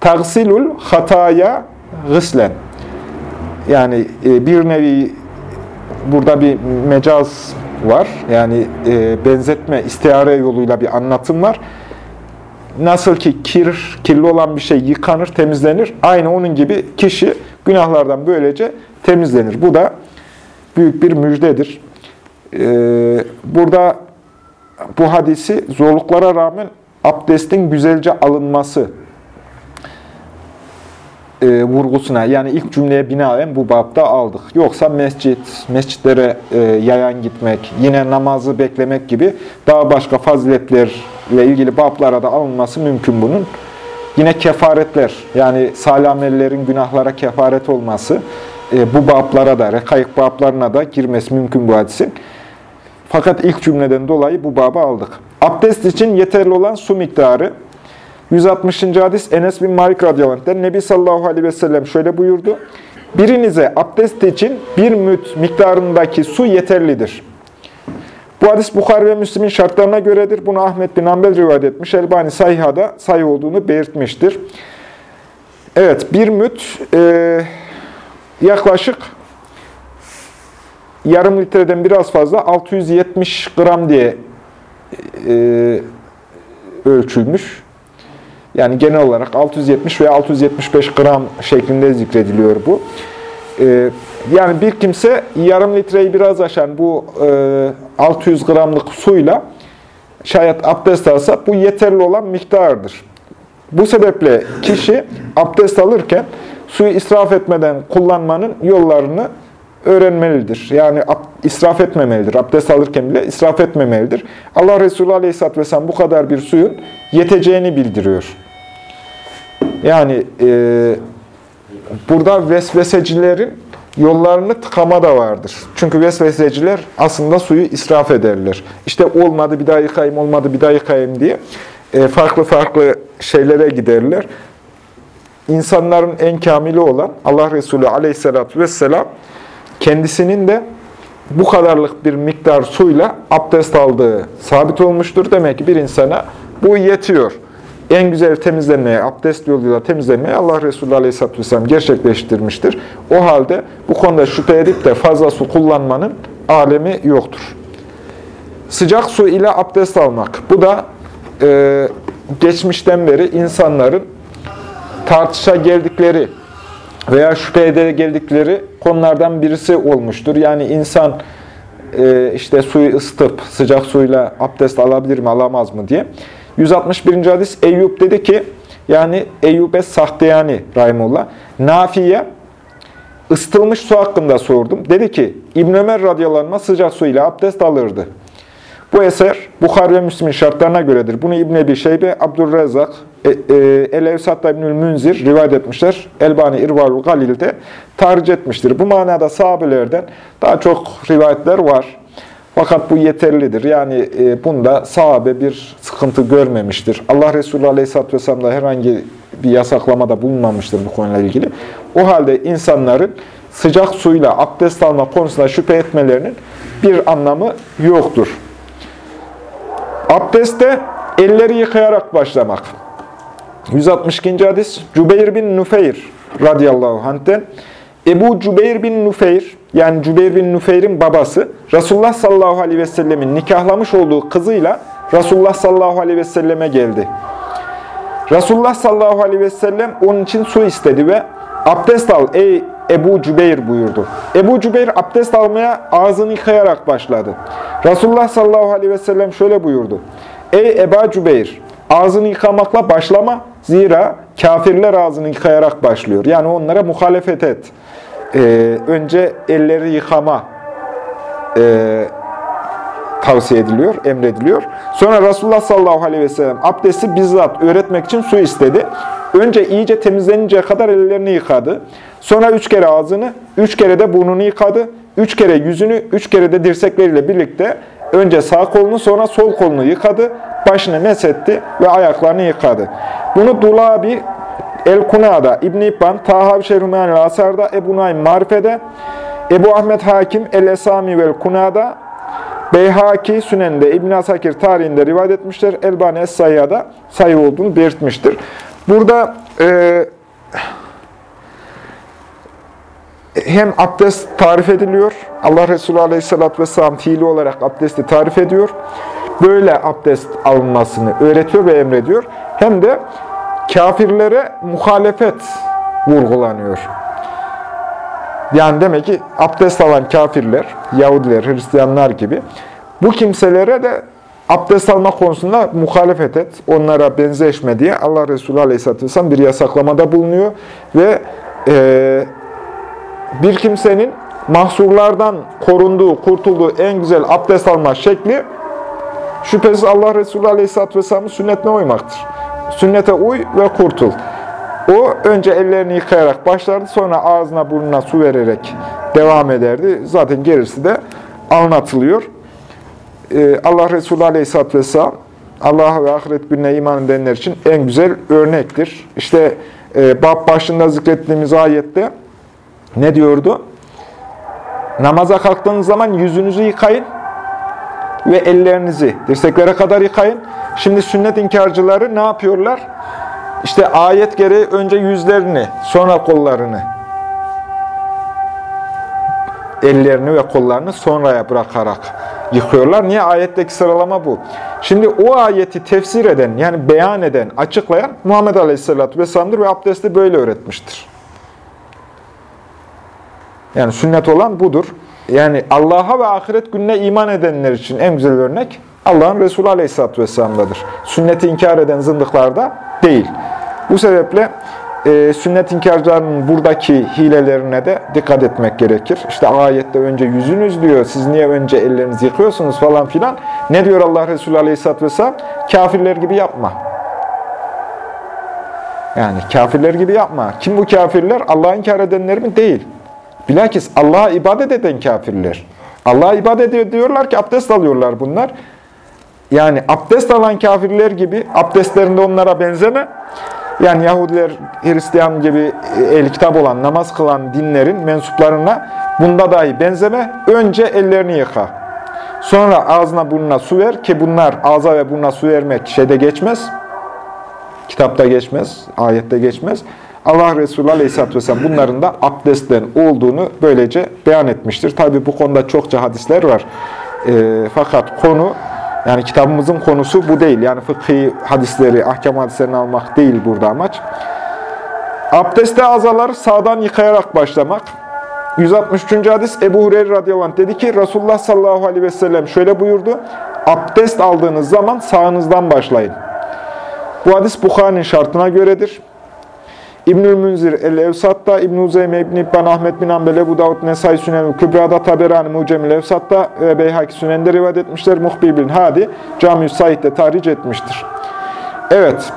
Tagsilul hataya gıslen. Yani e, bir nevi burada bir mecaz var. Yani e, benzetme, istihare yoluyla bir anlatım var. Nasıl ki kir, kirli olan bir şey yıkanır, temizlenir. Aynı onun gibi kişi günahlardan böylece temizlenir. Bu da büyük bir müjdedir. Ee, burada bu hadisi zorluklara rağmen abdestin güzelce alınması e, vurgusuna yani ilk cümleye binaen bu babda aldık. Yoksa mescit, mescitlere e, yayan gitmek, yine namazı beklemek gibi daha başka faziletlerle ilgili bablara da alınması mümkün bunun. Yine kefaretler yani salamellerin günahlara kefaret olması e, bu bablara da, rekayık bablarına da girmesi mümkün bu hadisin. Fakat ilk cümleden dolayı bu babı aldık. Abdest için yeterli olan su miktarı 160. hadis Enes bin Malik radıyallahu Nebi sallallahu aleyhi ve sellem şöyle buyurdu. Birinize abdest için bir müt miktarındaki su yeterlidir. Bu hadis Bukhari ve Müslim'in şartlarına göredir. Bunu Ahmet bin Ambel rivayet etmiş. Elbani Sayha'da sayı olduğunu belirtmiştir. Evet, bir müt e, yaklaşık yarım litreden biraz fazla 670 gram diye e, ölçülmüş. Yani genel olarak 670 veya 675 gram şeklinde zikrediliyor bu. Ee, yani bir kimse yarım litreyi biraz aşan bu 600 e, gramlık suyla şayet abdest alsa bu yeterli olan miktardır. Bu sebeple kişi abdest alırken suyu israf etmeden kullanmanın yollarını öğrenmelidir. Yani israf etmemelidir. Abdest alırken bile israf etmemelidir. Allah Resulü Aleyhisselatü Vesselam bu kadar bir suyun yeteceğini bildiriyor. Yani e, burada vesvesecilerin yollarını tıkama da vardır. Çünkü vesveseciler aslında suyu israf ederler. İşte olmadı bir daha yıkayayım, olmadı bir daha yıkayayım diye e, farklı farklı şeylere giderler. İnsanların en kamili olan Allah Resulü aleyhissalatü vesselam kendisinin de bu kadarlık bir miktar suyla abdest aldığı sabit olmuştur. Demek ki bir insana bu yetiyor en güzel temizlenmeye, abdest yoluyla temizlenmeye Allah Resulü Aleyhisselatü Vesselam gerçekleştirmiştir. O halde bu konuda şüphe edip de fazla su kullanmanın alemi yoktur. Sıcak su ile abdest almak. Bu da e, geçmişten beri insanların tartışa geldikleri veya şüphe ede geldikleri konulardan birisi olmuştur. Yani insan e, işte suyu ısıtıp sıcak suyla abdest alabilir mi, alamaz mı diye. 161. hadis Eyüp dedi ki, yani Eyyub'e Sahtiyani Rahimullah, Nafiye ısıtılmış su hakkında sordum. Dedi ki, İbn Ömer radıyallahu sıcak su ile abdest alırdı. Bu eser Bukhari ve Müslim'in şartlarına göredir. Bunu İbn Ebi Şeybe, Abdurrezzak, e, e, El-Evsat'ta İbnül Münzir rivayet etmişler. Elbani İrvalul Galil'de tarih etmiştir. Bu manada sahabelerden daha çok rivayetler var. Fakat bu yeterlidir. Yani e, bunda sahabe bir sıkıntı görmemiştir. Allah Resulü Aleyhisselatü Vesselam herhangi bir yasaklamada bulunmamıştır bu konuyla ilgili. O halde insanların sıcak suyla abdest alma konusunda şüphe etmelerinin bir anlamı yoktur. Abdeste elleri yıkayarak başlamak. 162. hadis Cübeyr bin Nufeyr radıyallahu anh'ten Ebu Cübeyr bin Nufeyr, yani Cübeyr bin Nufeyr'in babası, Resulullah sallallahu aleyhi ve sellemin nikahlamış olduğu kızıyla Resulullah sallallahu aleyhi ve selleme geldi. Resulullah sallallahu aleyhi ve sellem onun için su istedi ve abdest al ey Ebu Cübeyr buyurdu. Ebu Cübeyr abdest almaya ağzını yıkayarak başladı. Resulullah sallallahu aleyhi ve sellem şöyle buyurdu. Ey Ebu Cübeyr ağzını yıkamakla başlama. Zira kafirler ağzını yıkayarak başlıyor. Yani onlara muhalefet et e, önce elleri yıkama e, tavsiye ediliyor, emrediliyor. Sonra Resulullah sallallahu aleyhi ve sellem abdesti bizzat öğretmek için su istedi. Önce iyice temizleninceye kadar ellerini yıkadı. Sonra üç kere ağzını, üç kere de burnunu yıkadı. Üç kere yüzünü, üç kere de dirsekleriyle birlikte önce sağ kolunu sonra sol kolunu yıkadı. Başını mesetti ve ayaklarını yıkadı. Bunu Dulabi El-Kuna'da, İbn-i İbban, Taha Şerhümen Asar'da, Ebu Naim Marife'de, Ebu Ahmet Hakim El-Esami vel Kuna'da, Beyhaki Sünen'de, İbn Asakir tarihinde rivayet etmişler. Elbani Es-Sayya'da sayı olduğunu belirtmiştir. Burada e, hem abdest tarif ediliyor. Allah Resulü Aleyhisselatü Vesselam fiili olarak abdesti tarif ediyor. Böyle abdest alınmasını öğretiyor ve emrediyor. Hem de kafirlere muhalefet vurgulanıyor. Yani demek ki abdest alan kafirler, Yahudiler, Hristiyanlar gibi bu kimselere de abdest alma konusunda muhalefet et, onlara benzeşme diye Allah Resulü Aleyhisselatü Vesselam bir yasaklamada bulunuyor ve e, bir kimsenin mahsurlardan korunduğu, kurtulduğu en güzel abdest alma şekli şüphesiz Allah Resulü Aleyhisselatü Vesselam'ın sünnetine uymaktır. Sünnete uy ve kurtul. O önce ellerini yıkayarak başlardı, sonra ağzına burnuna su vererek devam ederdi. Zaten gerisi de anlatılıyor. Ee, Allah Resulü Aleyhisselatü Vesselam Allah'a ve ahiret gününe iman edenler için en güzel örnektir. İşte e, bab başında zikrettiğimiz ayette ne diyordu? Namaza kalktığınız zaman yüzünüzü yıkayın ve ellerinizi dirseklere kadar yıkayın. Şimdi sünnet inkarcıları ne yapıyorlar? İşte ayet gereği önce yüzlerini, sonra kollarını, ellerini ve kollarını sonraya bırakarak yıkıyorlar. Niye? Ayetteki sıralama bu. Şimdi o ayeti tefsir eden, yani beyan eden, açıklayan Muhammed Aleyhisselatü Vesselam'dır ve abdesti böyle öğretmiştir. Yani sünnet olan budur. Yani Allah'a ve ahiret gününe iman edenler için en güzel örnek Allah'ın Resulü Aleyhisselatü Vesselam'dadır. Sünneti inkar eden zındıklarda değil. Bu sebeple e, sünnet inkarcılarının buradaki hilelerine de dikkat etmek gerekir. İşte ayette önce yüzünüz diyor, siz niye önce ellerinizi yıkıyorsunuz falan filan. Ne diyor Allah Resulü Aleyhisselatü Vesselam? Kafirler gibi yapma. Yani kafirler gibi yapma. Kim bu kafirler? Allah'a inkar edenler mi? Değil. Bilakis Allah'a ibadet eden kafirler. Allah'a ibadet ediyor diyorlar ki abdest alıyorlar bunlar. Yani abdest alan kafirler gibi abdestlerinde onlara benzeme. Yani Yahudiler, Hristiyan gibi el kitap olan, namaz kılan dinlerin mensuplarına bunda dahi benzeme. Önce ellerini yıka. Sonra ağzına burnuna su ver ki bunlar ağza ve burnuna su vermek şeyde geçmez. Kitapta geçmez, ayette geçmez. Allah Resulü Aleyhisselatü Vesselam bunların da abdestten olduğunu böylece beyan etmiştir. Tabi bu konuda çokça hadisler var. E, fakat konu, yani kitabımızın konusu bu değil. Yani fıkhi hadisleri, ahkam hadislerini almak değil burada amaç. Abdeste azalar sağdan yıkayarak başlamak. 163. hadis Ebu Hureyre radıyallahu anh dedi ki Resulullah sallallahu aleyhi ve sellem şöyle buyurdu. Abdest aldığınız zaman sağınızdan başlayın. Bu hadis Bukhari'nin şartına göredir. İbnül Münzir el-Evsat'ta, İbn-i Uzeyme, İbn-i İbban, Ahmet bin Ambel, Ebu Davud, Nesai, Sünen, Kübra'da, Taberani, Mucemil Evsat'ta ve Beyhaki Sünen'de rivayet etmişler. Muhbir bin Hadi, Cami-i Said'de tahric etmiştir. Evet,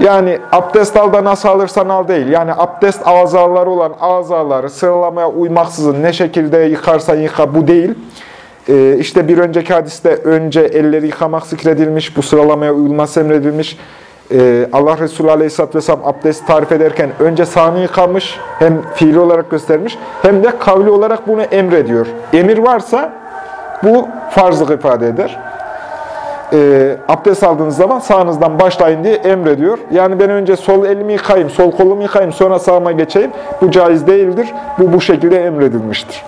yani abdest al da nasıl alırsan al değil. Yani abdest azaları olan azaları sıralamaya uymaksızın ne şekilde yıkarsan yıka bu değil. Ee, işte bir önceki hadiste önce elleri yıkamak zikredilmiş, bu sıralamaya uyulması emredilmiş. Ee, Allah Resulü Aleyhisselatü Vesselam abdest tarif ederken önce sağını yıkamış, hem fiili olarak göstermiş, hem de kavli olarak bunu emrediyor. Emir varsa bu farzlık ifade eder. Ee, abdest aldığınız zaman sağınızdan başlayın diye emrediyor. Yani ben önce sol elimi yıkayayım, sol kolumu yıkayayım, sonra sağıma geçeyim. Bu caiz değildir. Bu bu şekilde emredilmiştir.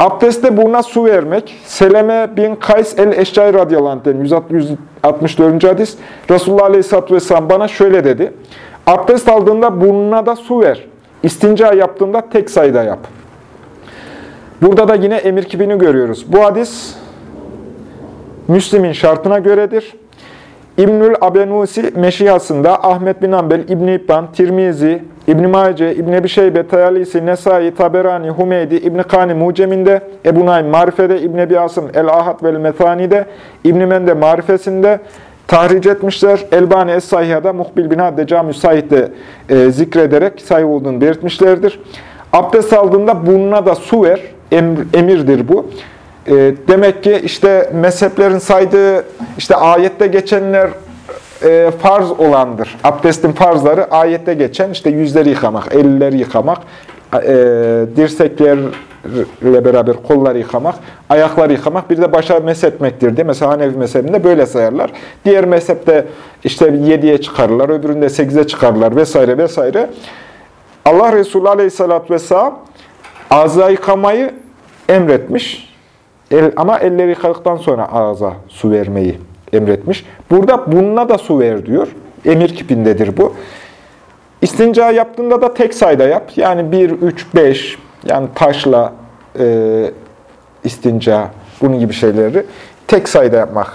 Abdeste buruna su vermek. Seleme bin Kays el-Eşcai radıyallahu anh'den 164. hadis. Resulullah aleyhisselatü vesselam bana şöyle dedi. Abdest aldığında burnuna da su ver. İstinca yaptığında tek sayıda yap. Burada da yine emir kibini görüyoruz. Bu hadis Müslim'in şartına göredir. İbnül Abenusi Meşihasında Ahmet bin Ambel, İbn-i İbban, Tirmizi, İbn-i Mace, İbn-i Ebi Şeybe, Tayalisi, Nesai, Taberani, Humeydi, İbn-i Kani Mucem'inde, Ebu Naim Marife'de, İbn-i Asım El-Ahad vel Methani'de, İbn-i Mende Marifesinde tahric etmişler. Elbani Es-Sahiha'da Muhbil bin Hadde Cami Said'de e, zikrederek sahih olduğunu belirtmişlerdir. Abdest aldığında burnuna da su ver. Em, emirdir bu. E, demek ki işte mezheplerin saydığı işte ayette geçenler e, farz olandır. Abdestin farzları ayette geçen işte yüzleri yıkamak, elleri yıkamak, e, dirseklerle beraber kolları yıkamak, ayakları yıkamak, bir de başa meshetmektir diye. Mesela Hanefi mezhebinde böyle sayarlar. Diğer mezhepte işte 7'ye çıkarırlar, öbüründe 8'e çıkarırlar vesaire vesaire. Allah Resulü Aleyhisselatü Vesselam ağza yıkamayı emretmiş. El, ama elleri yıkadıktan sonra ağza su vermeyi emretmiş. Burada bununla da su ver diyor. Emir kipindedir bu. İstinca yaptığında da tek sayda yap. Yani 1, 3, 5 yani taşla e, istinca bunun gibi şeyleri tek sayda yapmak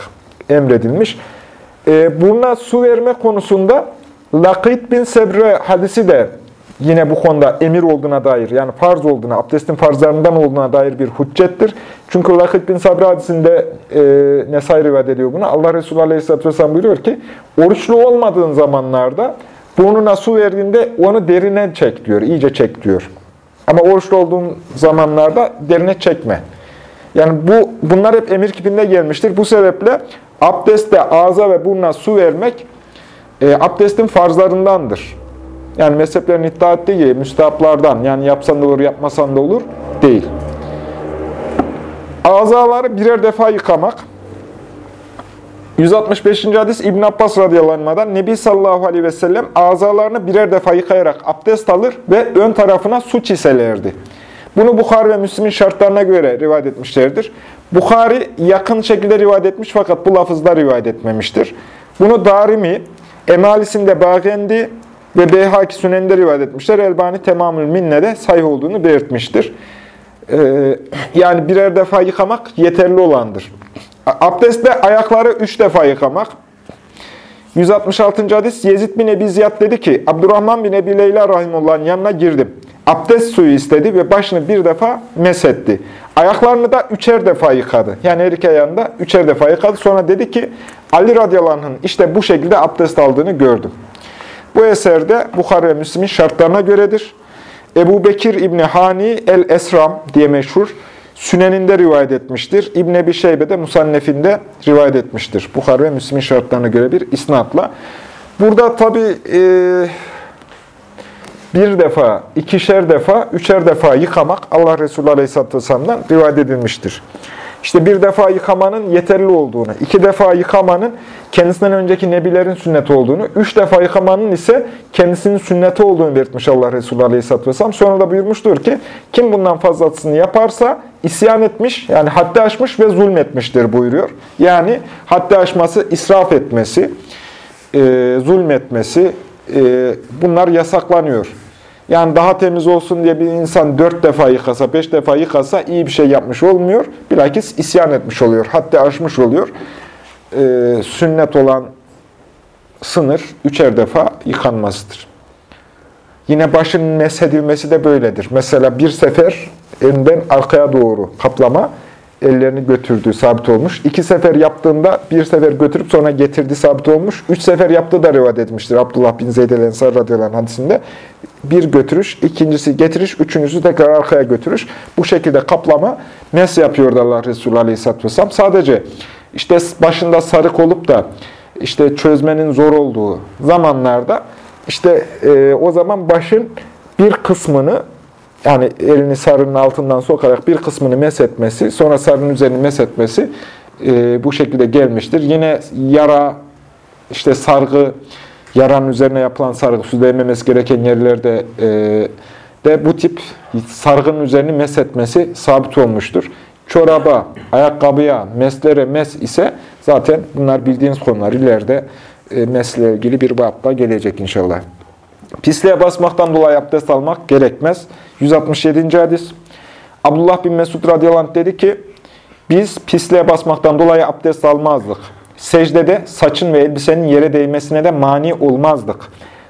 emredilmiş. E, buna su verme konusunda Lakit bin Sebre hadisi de yine bu konuda emir olduğuna dair, yani farz olduğuna, abdestin farzlarından olduğuna dair bir hüccettir. Çünkü Lakit bin Sabri hadisinde e, Nesai rivayet ediyor bunu. Allah Resulü Aleyhisselatü Vesselam buyuruyor ki, oruçlu olmadığın zamanlarda burnuna su verdiğinde onu derine çek diyor, iyice çek diyor. Ama oruçlu olduğun zamanlarda derine çekme. Yani bu bunlar hep emir kipinde gelmiştir. Bu sebeple abdestte ağza ve burnuna su vermek e, abdestin farzlarındandır. Yani mezheplerin iddia ettiği gibi müstahaplardan, yani yapsan da olur, yapmasan da olur, değil. Azaları birer defa yıkamak. 165. hadis İbn Abbas radıyallahu anh'dan Nebi sallallahu aleyhi ve sellem azalarını birer defa yıkayarak abdest alır ve ön tarafına su çiselerdi. Bunu Bukhari ve Müslim'in şartlarına göre rivayet etmişlerdir. Bukhari yakın şekilde rivayet etmiş fakat bu lafızda rivayet etmemiştir. Bunu Darimi, Emalisinde Bagendi ve Beyhaki Sünen'de rivayet etmişler. Elbani Temamül Minne'de sayı olduğunu belirtmiştir. Ee, yani birer defa yıkamak yeterli olandır. Abdestte ayakları üç defa yıkamak. 166. hadis Yezid bin Ebi Ziyad dedi ki, Abdurrahman bin Ebi Leyla Rahimullah'ın yanına girdim. Abdest suyu istedi ve başını bir defa mesetti. Ayaklarını da üçer defa yıkadı. Yani her iki ayağında üçer defa yıkadı. Sonra dedi ki, Ali radıyallahu anh'ın işte bu şekilde abdest aldığını gördüm. Bu eserde Bukhara ve Müslim'in şartlarına göredir. Ebu Bekir İbni Hani el-Esram diye meşhur Süneninde rivayet etmiştir. İbn Ebi Şeybe de Musannef'inde rivayet etmiştir. Bukhara ve Müslim'in şartlarına göre bir isnatla. Burada tabi e, bir defa, ikişer defa, üçer defa yıkamak Allah Resulü Aleyhisselatü Vesselam'dan rivayet edilmiştir. İşte bir defa yıkamanın yeterli olduğunu, iki defa yıkamanın kendisinden önceki nebilerin sünneti olduğunu, üç defa yıkamanın ise kendisinin sünneti olduğunu belirtmiş Allah Resulü Aleyhisselatü Vesselam. Sonra da buyurmuştur ki, kim bundan fazlasını yaparsa isyan etmiş, yani haddi aşmış ve zulmetmiştir buyuruyor. Yani haddi aşması, israf etmesi, e, zulmetmesi, e, bunlar yasaklanıyor. Yani daha temiz olsun diye bir insan dört defa yıkasa, beş defa yıkasa iyi bir şey yapmış olmuyor. Bilakis isyan etmiş oluyor. Hatta aşmış oluyor. Ee, sünnet olan sınır üçer defa yıkanmasıdır. Yine başın meshedilmesi de böyledir. Mesela bir sefer önden arkaya doğru kaplama ellerini götürdüğü sabit olmuş. İki sefer yaptığında bir sefer götürüp sonra getirdiği sabit olmuş. Üç sefer yaptığı da rivayet etmiştir. Abdullah bin Zeyd el-Ensar radıyallahu hadisinde. Bir götürüş, ikincisi getiriş, üçüncüsü tekrar arkaya götürüş. Bu şekilde kaplama mes yapıyordu Allah Resulü aleyhisselatü vesselam. Sadece işte başında sarık olup da işte çözmenin zor olduğu zamanlarda işte e, o zaman başın bir kısmını yani elini sarının altından sokarak bir kısmını meshetmesi, sonra sarının üzerini meshetmesi e, bu şekilde gelmiştir. Yine yara, işte sargı, yaranın üzerine yapılan sargı, su değmemesi gereken yerlerde e, de bu tip sargının üzerini meshetmesi sabit olmuştur. Çoraba, ayakkabıya, meslere mes ise zaten bunlar bildiğiniz konular. ileride e, mesle ilgili bir babda gelecek inşallah. Pisliğe basmaktan dolayı abdest almak gerekmez. 167. hadis. Abdullah bin Mesud radıyallahu anh dedi ki, biz pisliğe basmaktan dolayı abdest almazdık. Secdede saçın ve elbisenin yere değmesine de mani olmazdık.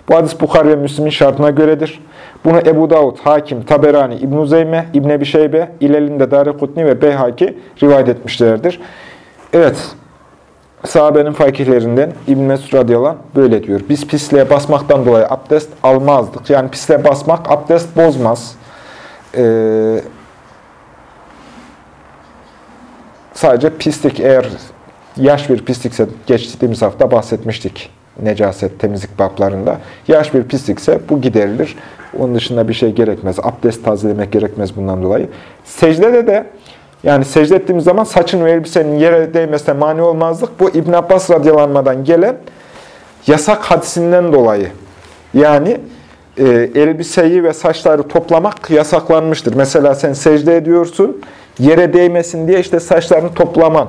Bu hadis Bukhar ve Müslim'in şartına göredir. Bunu Ebu Davud, Hakim, Taberani, İbn-i Zeyme, İbn-i Ebi Şeybe, İlelinde Darikutni ve Beyhaki rivayet etmişlerdir. Evet, sahabenin fakihlerinden İbn Mesud radıyallahu böyle diyor. Biz pisliğe basmaktan dolayı abdest almazdık. Yani pisliğe basmak abdest bozmaz. Ee, sadece pislik eğer yaş bir pislikse geçtiğimiz hafta bahsetmiştik necaset temizlik bablarında. Yaş bir pislikse bu giderilir. Onun dışında bir şey gerekmez. Abdest tazelemek gerekmez bundan dolayı. Secdede de yani secde ettiğimiz zaman saçın ve elbisenin yere değmesine mani olmazdık. Bu İbn Abbas radyalanmadan gelen yasak hadisinden dolayı. Yani e, elbiseyi ve saçları toplamak yasaklanmıştır. Mesela sen secde ediyorsun, yere değmesin diye işte saçlarını toplaman.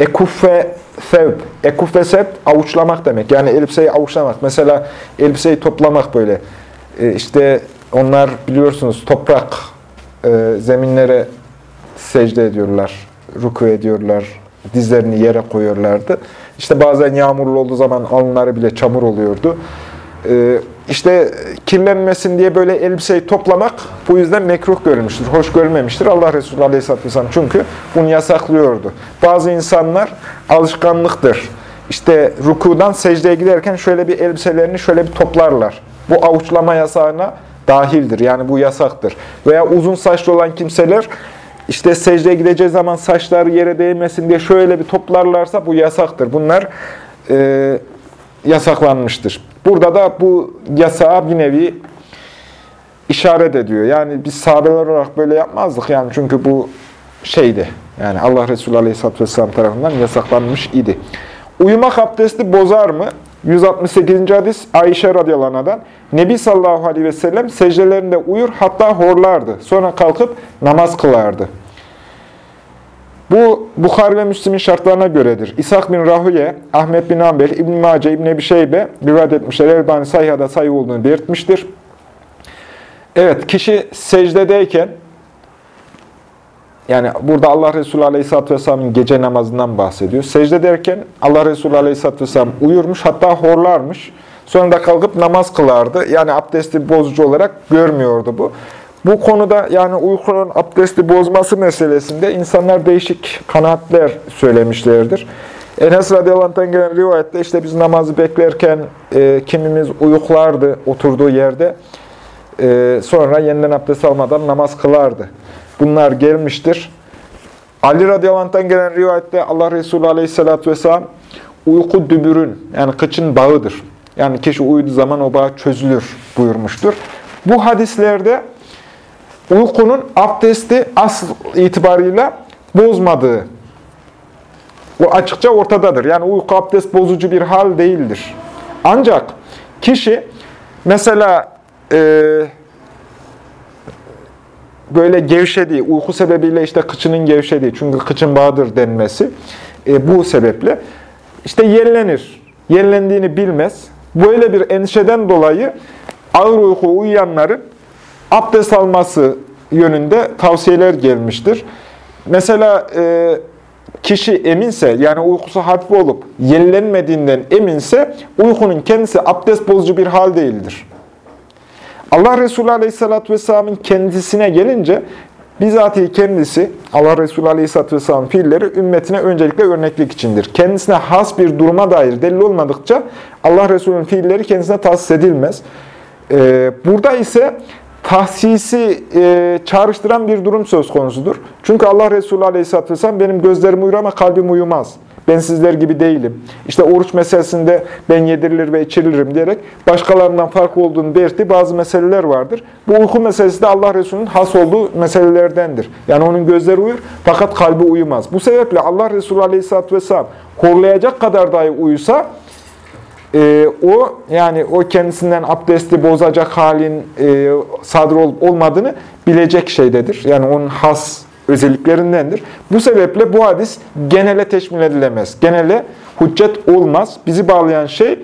Ekuffe sevb, ekuffe sevb avuçlamak demek. Yani elbiseyi avuçlamak. Mesela elbiseyi toplamak böyle. E, işte onlar biliyorsunuz toprak e, zeminlere secde ediyorlar, ruku ediyorlar, dizlerini yere koyuyorlardı. İşte bazen yağmurlu olduğu zaman alınları bile çamur oluyordu. Ee, işte kirlenmesin diye böyle elbiseyi toplamak bu yüzden mekruh görülmüştür, hoş görülmemiştir. Allah Resulü Aleyhisselatü Vesselam çünkü bunu yasaklıyordu. Bazı insanlar alışkanlıktır. İşte rukudan secdeye giderken şöyle bir elbiselerini şöyle bir toplarlar. Bu avuçlama yasağına dahildir. Yani bu yasaktır. Veya uzun saçlı olan kimseler işte secdeye gideceği zaman saçları yere değmesin diye şöyle bir toplarlarsa bu yasaktır. Bunlar e, yasaklanmıştır. Burada da bu yasağa bir nevi işaret ediyor. Yani biz sahabeler olarak böyle yapmazdık yani çünkü bu şeydi. Yani Allah Resulü Aleyhisselatü Vesselam tarafından yasaklanmış idi. Uyumak abdesti bozar mı? 168. hadis Ayşe radıyallahu anh'dan Nebi sallallahu aleyhi ve sellem secdelerinde uyur hatta horlardı. Sonra kalkıp namaz kılardı. Bu Bukhari ve Müslim'in şartlarına göredir. İshak bin Rahüye, Ahmet bin Ambel, İbn-i Mace, İbn-i Ebi Şeybe rivayet etmişler. Elbani sayhada sayı olduğunu belirtmiştir. Evet, kişi secdedeyken, yani burada Allah Resulü Aleyhisselatü Vesselam'ın gece namazından bahsediyor. Secde derken Allah Resulü Aleyhisselatü Vesselam uyurmuş, hatta horlarmış. Sonra da kalkıp namaz kılardı. Yani abdesti bozucu olarak görmüyordu bu. Bu konuda yani uykunun abdesti bozması meselesinde insanlar değişik kanaatler söylemişlerdir. Enes radıyallahu anh'tan gelen rivayette işte biz namazı beklerken e, kimimiz uyuklardı oturduğu yerde. E, sonra yeniden abdest almadan namaz kılardı. Bunlar gelmiştir. Ali radıyallahu anh'tan gelen rivayette Allah Resulü aleyhissalatü vesselam uyku dübürün yani kıçın bağıdır. Yani kişi uyuduğu zaman o bağ çözülür buyurmuştur. Bu hadislerde uykunun abdesti asıl itibarıyla bozmadığı o açıkça ortadadır. Yani uyku abdest bozucu bir hal değildir. Ancak kişi mesela e, böyle gevşediği, uyku sebebiyle işte kıçının gevşediği, çünkü kıçın bağdır denmesi e, bu sebeple işte yerlenir. Yerlendiğini bilmez. Böyle bir endişeden dolayı ağır uyku uyuyanların abdest alması yönünde tavsiyeler gelmiştir. Mesela e, kişi eminse, yani uykusu hafif olup yenilenmediğinden eminse, uykunun kendisi abdest bozucu bir hal değildir. Allah Resulü Aleyhisselatü Vesselam'ın kendisine gelince, bizatihi kendisi, Allah Resulü Aleyhisselatü Vesselam'ın fiilleri ümmetine öncelikle örneklik içindir. Kendisine has bir duruma dair delil olmadıkça, Allah Resulü'nün fiilleri kendisine tahsis edilmez. Ee, burada ise tahsisi e, çağrıştıran bir durum söz konusudur. Çünkü Allah Resulü Aleyhisselatü Vesselam benim gözlerim uyur ama kalbim uyumaz. Ben sizler gibi değilim. İşte oruç meselesinde ben yedirilir ve içirilirim diyerek başkalarından farklı olduğunu belirttiği bazı meseleler vardır. Bu uyku meselesi de Allah Resulü'nün has olduğu meselelerdendir. Yani onun gözleri uyur fakat kalbi uyumaz. Bu sebeple Allah Resulü Aleyhisselatü Vesselam horlayacak kadar dahi uyusa e, o yani o kendisinden abdesti bozacak halin e, sadır olup olmadığını bilecek şeydedir. Yani onun has özelliklerindendir. Bu sebeple bu hadis genele teşmil edilemez. Genele hüccet olmaz. Bizi bağlayan şey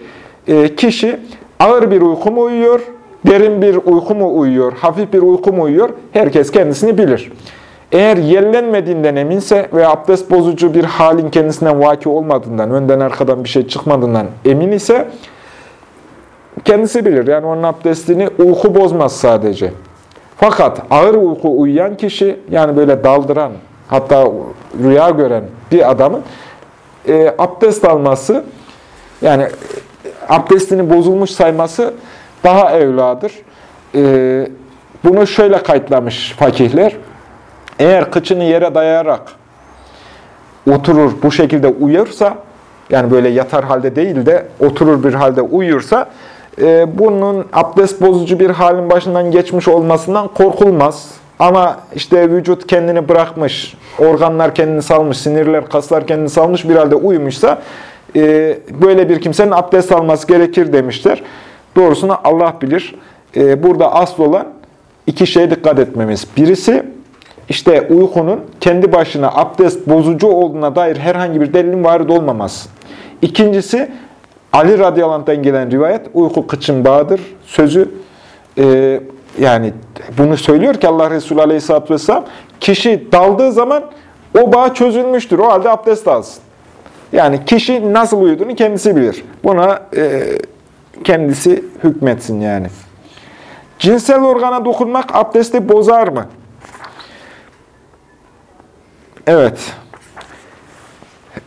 e, kişi ağır bir uyku mu uyuyor, derin bir uyku mu uyuyor, hafif bir uyku mu uyuyor? Herkes kendisini bilir. Eğer yerlenmediğinden eminse ve abdest bozucu bir halin kendisinden vaki olmadığından, önden arkadan bir şey çıkmadığından emin ise kendisi bilir. Yani onun abdestini uyku bozmaz sadece. Fakat ağır uyku uyuyan kişi, yani böyle daldıran, hatta rüya gören bir adamın e, abdest alması, yani abdestini bozulmuş sayması daha evladır. E, bunu şöyle kayıtlamış fakihler. Eğer kıçını yere dayayarak oturur, bu şekilde uyursa, yani böyle yatar halde değil de oturur bir halde uyursa, e, bunun abdest bozucu bir halin başından geçmiş olmasından korkulmaz. Ama işte vücut kendini bırakmış, organlar kendini salmış, sinirler, kaslar kendini salmış bir halde uyumuşsa, e, böyle bir kimsenin abdest alması gerekir demişler. Doğrusunu Allah bilir. e, burada asıl olan iki şeye dikkat etmemiz. Birisi işte uykunun kendi başına abdest bozucu olduğuna dair herhangi bir delilin varid olmaması. İkincisi Ali radıyallahu gelen rivayet uyku kıçın bağıdır sözü. E, yani bunu söylüyor ki Allah Resulü aleyhisselatü vesselam kişi daldığı zaman o bağ çözülmüştür. O halde abdest alsın. Yani kişi nasıl uyuduğunu kendisi bilir. Buna e, kendisi hükmetsin yani. Cinsel organa dokunmak abdesti bozar mı? Evet.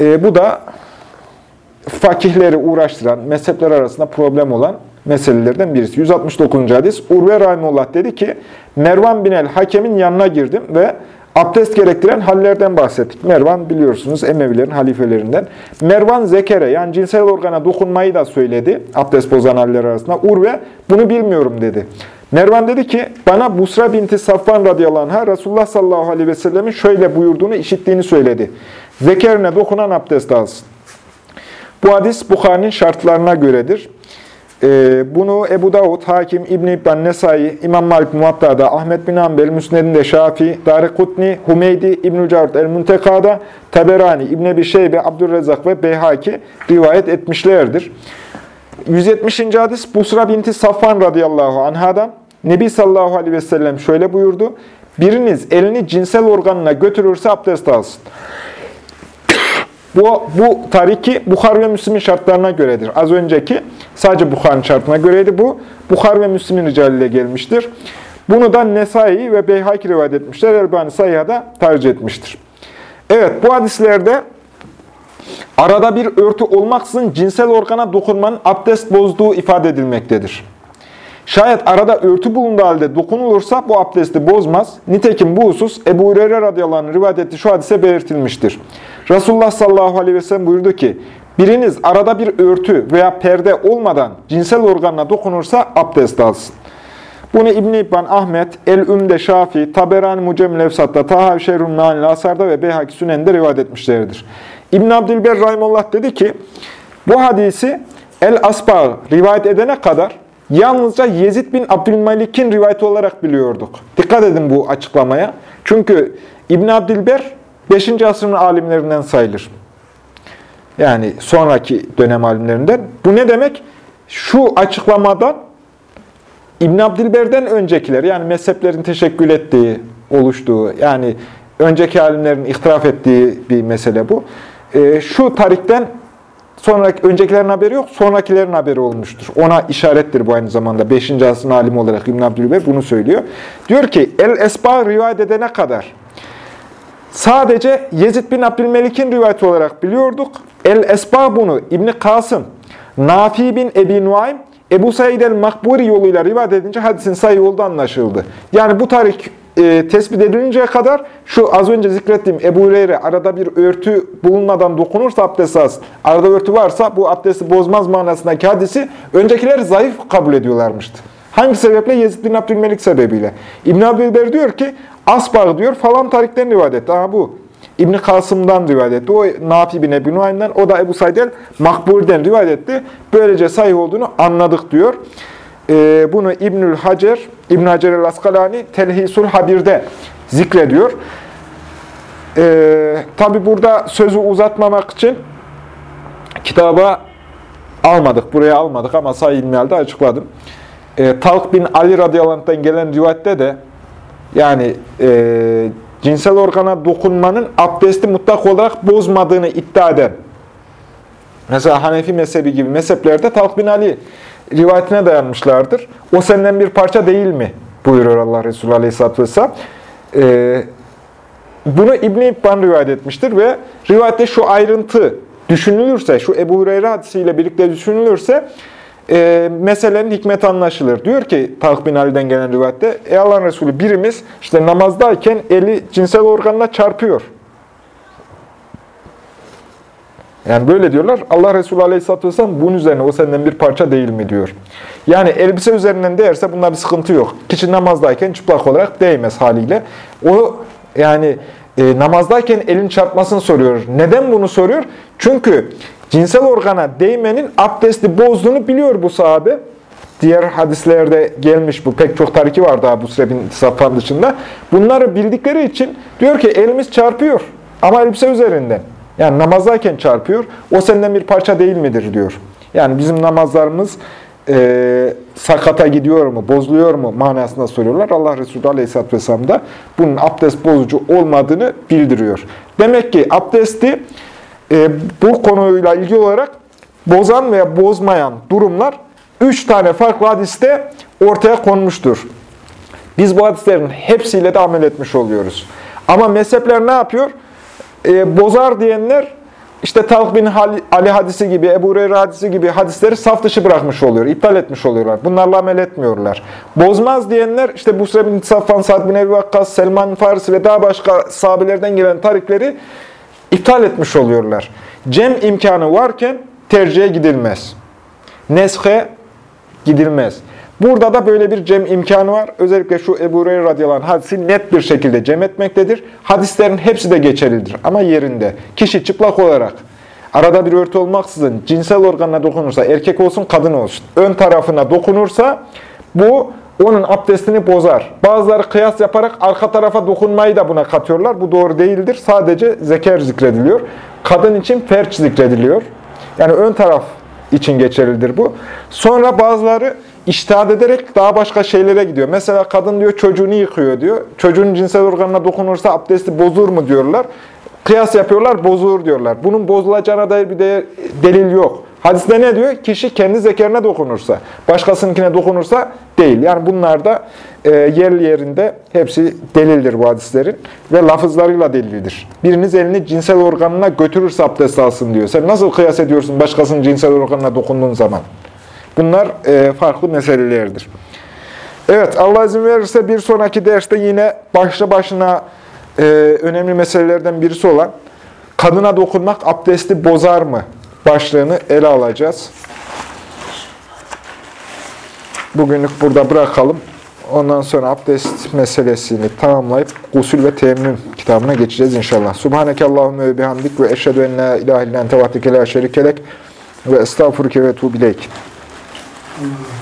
E, bu da fakihleri uğraştıran, mezhepler arasında problem olan meselelerden birisi. 169. hadis. Urve Rahimullah dedi ki, Mervan bin el Hakem'in yanına girdim ve abdest gerektiren hallerden bahsettik. Mervan biliyorsunuz Emevilerin halifelerinden. Mervan zekere yani cinsel organa dokunmayı da söyledi abdest bozan haller arasında. Urve bunu bilmiyorum dedi. Mervan dedi ki bana Busra binti Safvan radıyallahu anh'a Resulullah sallallahu aleyhi ve sellemin şöyle buyurduğunu işittiğini söyledi. Zekerine dokunan abdest alsın. Bu hadis Bukhari'nin şartlarına göredir. Ee, bunu Ebu Davud, Hakim, İbn-i İbban, Nesai, İmam Malik Muvatta'da, Ahmet bin Hanbel, Müsned'inde Şafii, Darikutni, Humeydi, İbn-i Cavd el-Munteka'da, Taberani, İbn Ebi Şeybe, Abdurrezzak ve Beyhaki rivayet etmişlerdir. 170. hadis Busra binti Safvan radıyallahu anhadan Nebi sallallahu aleyhi ve sellem şöyle buyurdu. Biriniz elini cinsel organına götürürse abdest alsın. Bu, bu tariki Bukhar ve Müslim'in şartlarına göredir. Az önceki sadece Bukhar'ın şartına göreydi bu. Bukhar ve Müslim'in ricaliyle gelmiştir. Bunu da Nesai ve Beyhaki rivayet etmişler. Elbani Sayıh'a da tercih etmiştir. Evet bu hadislerde arada bir örtü olmaksızın cinsel organa dokunmanın abdest bozduğu ifade edilmektedir. Şayet arada örtü bulunduğu halde dokunulursa bu abdesti bozmaz. Nitekim bu husus Ebu Hureyre radıyallahu anh rivayet ettiği şu hadise belirtilmiştir. Resulullah sallallahu aleyhi ve sellem buyurdu ki, biriniz arada bir örtü veya perde olmadan cinsel organına dokunursa abdest alsın. Bunu İbn-i İbban, Ahmet, El-Ümde, Şafi, Taberani Mucem Lefsat'ta, Tahav Şerrun Nâni Asar'da ve Beyhaki Sünen'de rivayet etmişlerdir. İbn Abdülber Rahimullah dedi ki, bu hadisi El-Asbağ rivayet edene kadar yalnızca Yezid bin Abdülmelik'in rivayeti olarak biliyorduk. Dikkat edin bu açıklamaya. Çünkü İbn Abdülber 5. asrın alimlerinden sayılır. Yani sonraki dönem alimlerinden. Bu ne demek? Şu açıklamadan İbn Abdilber'den öncekiler yani mezheplerin teşekkül ettiği, oluştuğu yani önceki alimlerin ihtilaf ettiği bir mesele bu. E, şu tarikten sonraki öncekilerin haberi yok, sonrakilerin haberi olmuştur. Ona işarettir bu aynı zamanda. 5. asrın alimi olarak İbn Abdülber bunu söylüyor. Diyor ki El-Esba rivayet edene kadar Sadece Yezid bin Abdülmelik'in rivayeti olarak biliyorduk. El-Esba bunu İbni Kasım, Nafi bin Ebi Nuaym, Ebu Said el-Makburi yoluyla rivayet edince hadisin sayı olduğu anlaşıldı. Yani bu tarih e, tespit edilinceye kadar şu az önce zikrettiğim Ebu Hureyre arada bir örtü bulunmadan dokunursa abdest alsın. Arada örtü varsa bu abdesti bozmaz manasındaki hadisi öncekiler zayıf kabul ediyorlarmıştı. Hangi sebeple? Yezid bin Abdülmelik sebebiyle. İbn Abdülber diyor ki Asbar diyor falan tarikten rivayet etti. Aha bu. İbn Kasım'dan rivayet etti. O Nafi bin Ebu Nuaym'dan, o da Ebu Saidel Makbul'den rivayet etti. Böylece sahih olduğunu anladık diyor. Ee, bunu İbnül Hacer, İbn Hacer el-Askalani Telhisul Habir'de zikrediyor. Ee, Tabi burada sözü uzatmamak için kitaba almadık, buraya almadık ama sahih ilmihalde açıkladım. Ee, Talk bin Ali radıyallahu gelen rivayette de yani e, cinsel organa dokunmanın abdesti mutlak olarak bozmadığını iddia eden, mesela Hanefi mezhebi gibi mezheplerde Talk bin Ali rivayetine dayanmışlardır. O senden bir parça değil mi? buyuruyor Allah Resulü Aleyhisselatü Vesselam. E, bunu İbn-i İbban rivayet etmiştir ve rivayette şu ayrıntı düşünülürse, şu Ebu Hureyre hadisiyle birlikte düşünülürse, e, meselenin hikmeti anlaşılır. Diyor ki Talh bin Ali'den gelen rivayette, Ey Allah'ın Resulü birimiz işte namazdayken eli cinsel organına çarpıyor. Yani böyle diyorlar. Allah Resulü Aleyhisselatü Vesselam bunun üzerine o senden bir parça değil mi diyor. Yani elbise üzerinden değerse bunda bir sıkıntı yok. Kişi namazdayken çıplak olarak değmez haliyle. O yani e, namazdayken elin çarpmasını soruyor. Neden bunu soruyor? Çünkü cinsel organa değmenin abdesti bozduğunu biliyor bu sahabe. diğer hadislerde gelmiş bu pek çok tariki var daha bu süre bin Safvan dışında. Bunları bildikleri için diyor ki elimiz çarpıyor ama elbise üzerinden. Yani namazdayken çarpıyor. O senden bir parça değil midir diyor. Yani bizim namazlarımız e, sakata gidiyor mu, bozuluyor mu manasında soruyorlar. Allah Resulü Aleyhisselatü Vesselam da bunun abdest bozucu olmadığını bildiriyor. Demek ki abdesti e, bu konuyla ilgili olarak bozan veya bozmayan durumlar üç tane farklı hadiste ortaya konmuştur. Biz bu hadislerin hepsiyle de amel etmiş oluyoruz. Ama mezhepler ne yapıyor? E, bozar diyenler işte Talh bin Ali hadisi gibi, Ebu Hureyre hadisi gibi hadisleri saf dışı bırakmış oluyor, iptal etmiş oluyorlar. Bunlarla amel etmiyorlar. Bozmaz diyenler işte Busre bin Safvan, Sa'd bin Ebi Vakkas, Selman Farisi ve daha başka sahabelerden gelen tarikleri iptal etmiş oluyorlar. Cem imkanı varken tercihe gidilmez. Neshe gidilmez. Burada da böyle bir cem imkanı var. Özellikle şu Ebu Hureyre radıyallahu hadisi net bir şekilde cem etmektedir. Hadislerin hepsi de geçerlidir ama yerinde. Kişi çıplak olarak arada bir örtü olmaksızın cinsel organına dokunursa, erkek olsun kadın olsun, ön tarafına dokunursa bu onun abdestini bozar. Bazıları kıyas yaparak arka tarafa dokunmayı da buna katıyorlar. Bu doğru değildir. Sadece zeker zikrediliyor. Kadın için ferç zikrediliyor. Yani ön taraf için geçerlidir bu. Sonra bazıları iştihad ederek daha başka şeylere gidiyor. Mesela kadın diyor çocuğunu yıkıyor diyor. Çocuğun cinsel organına dokunursa abdesti bozur mu diyorlar. Kıyas yapıyorlar, bozulur diyorlar. Bunun bozulacağına dair bir de delil yok. Hadiste ne diyor? Kişi kendi zekerine dokunursa, başkasınınkine dokunursa değil. Yani bunlar da e, yerli yerinde hepsi delildir bu hadislerin ve lafızlarıyla delildir. Biriniz elini cinsel organına götürürse abdest alsın diyor. Sen nasıl kıyas ediyorsun başkasının cinsel organına dokunduğun zaman? Bunlar e, farklı meselelerdir. Evet, Allah izin verirse bir sonraki derste yine başlı başına e, önemli meselelerden birisi olan kadına dokunmak abdesti bozar mı başlığını ele alacağız. Bugünlük burada bırakalım. Ondan sonra abdest meselesini tamamlayıp gusül ve teyemmüm kitabına geçeceğiz inşallah. Subhaneke Allahümme ve bihamdik ve eşhedü en la ilahe illen tevahdike la şerikelek ve estağfurüke ve tuğbileyk.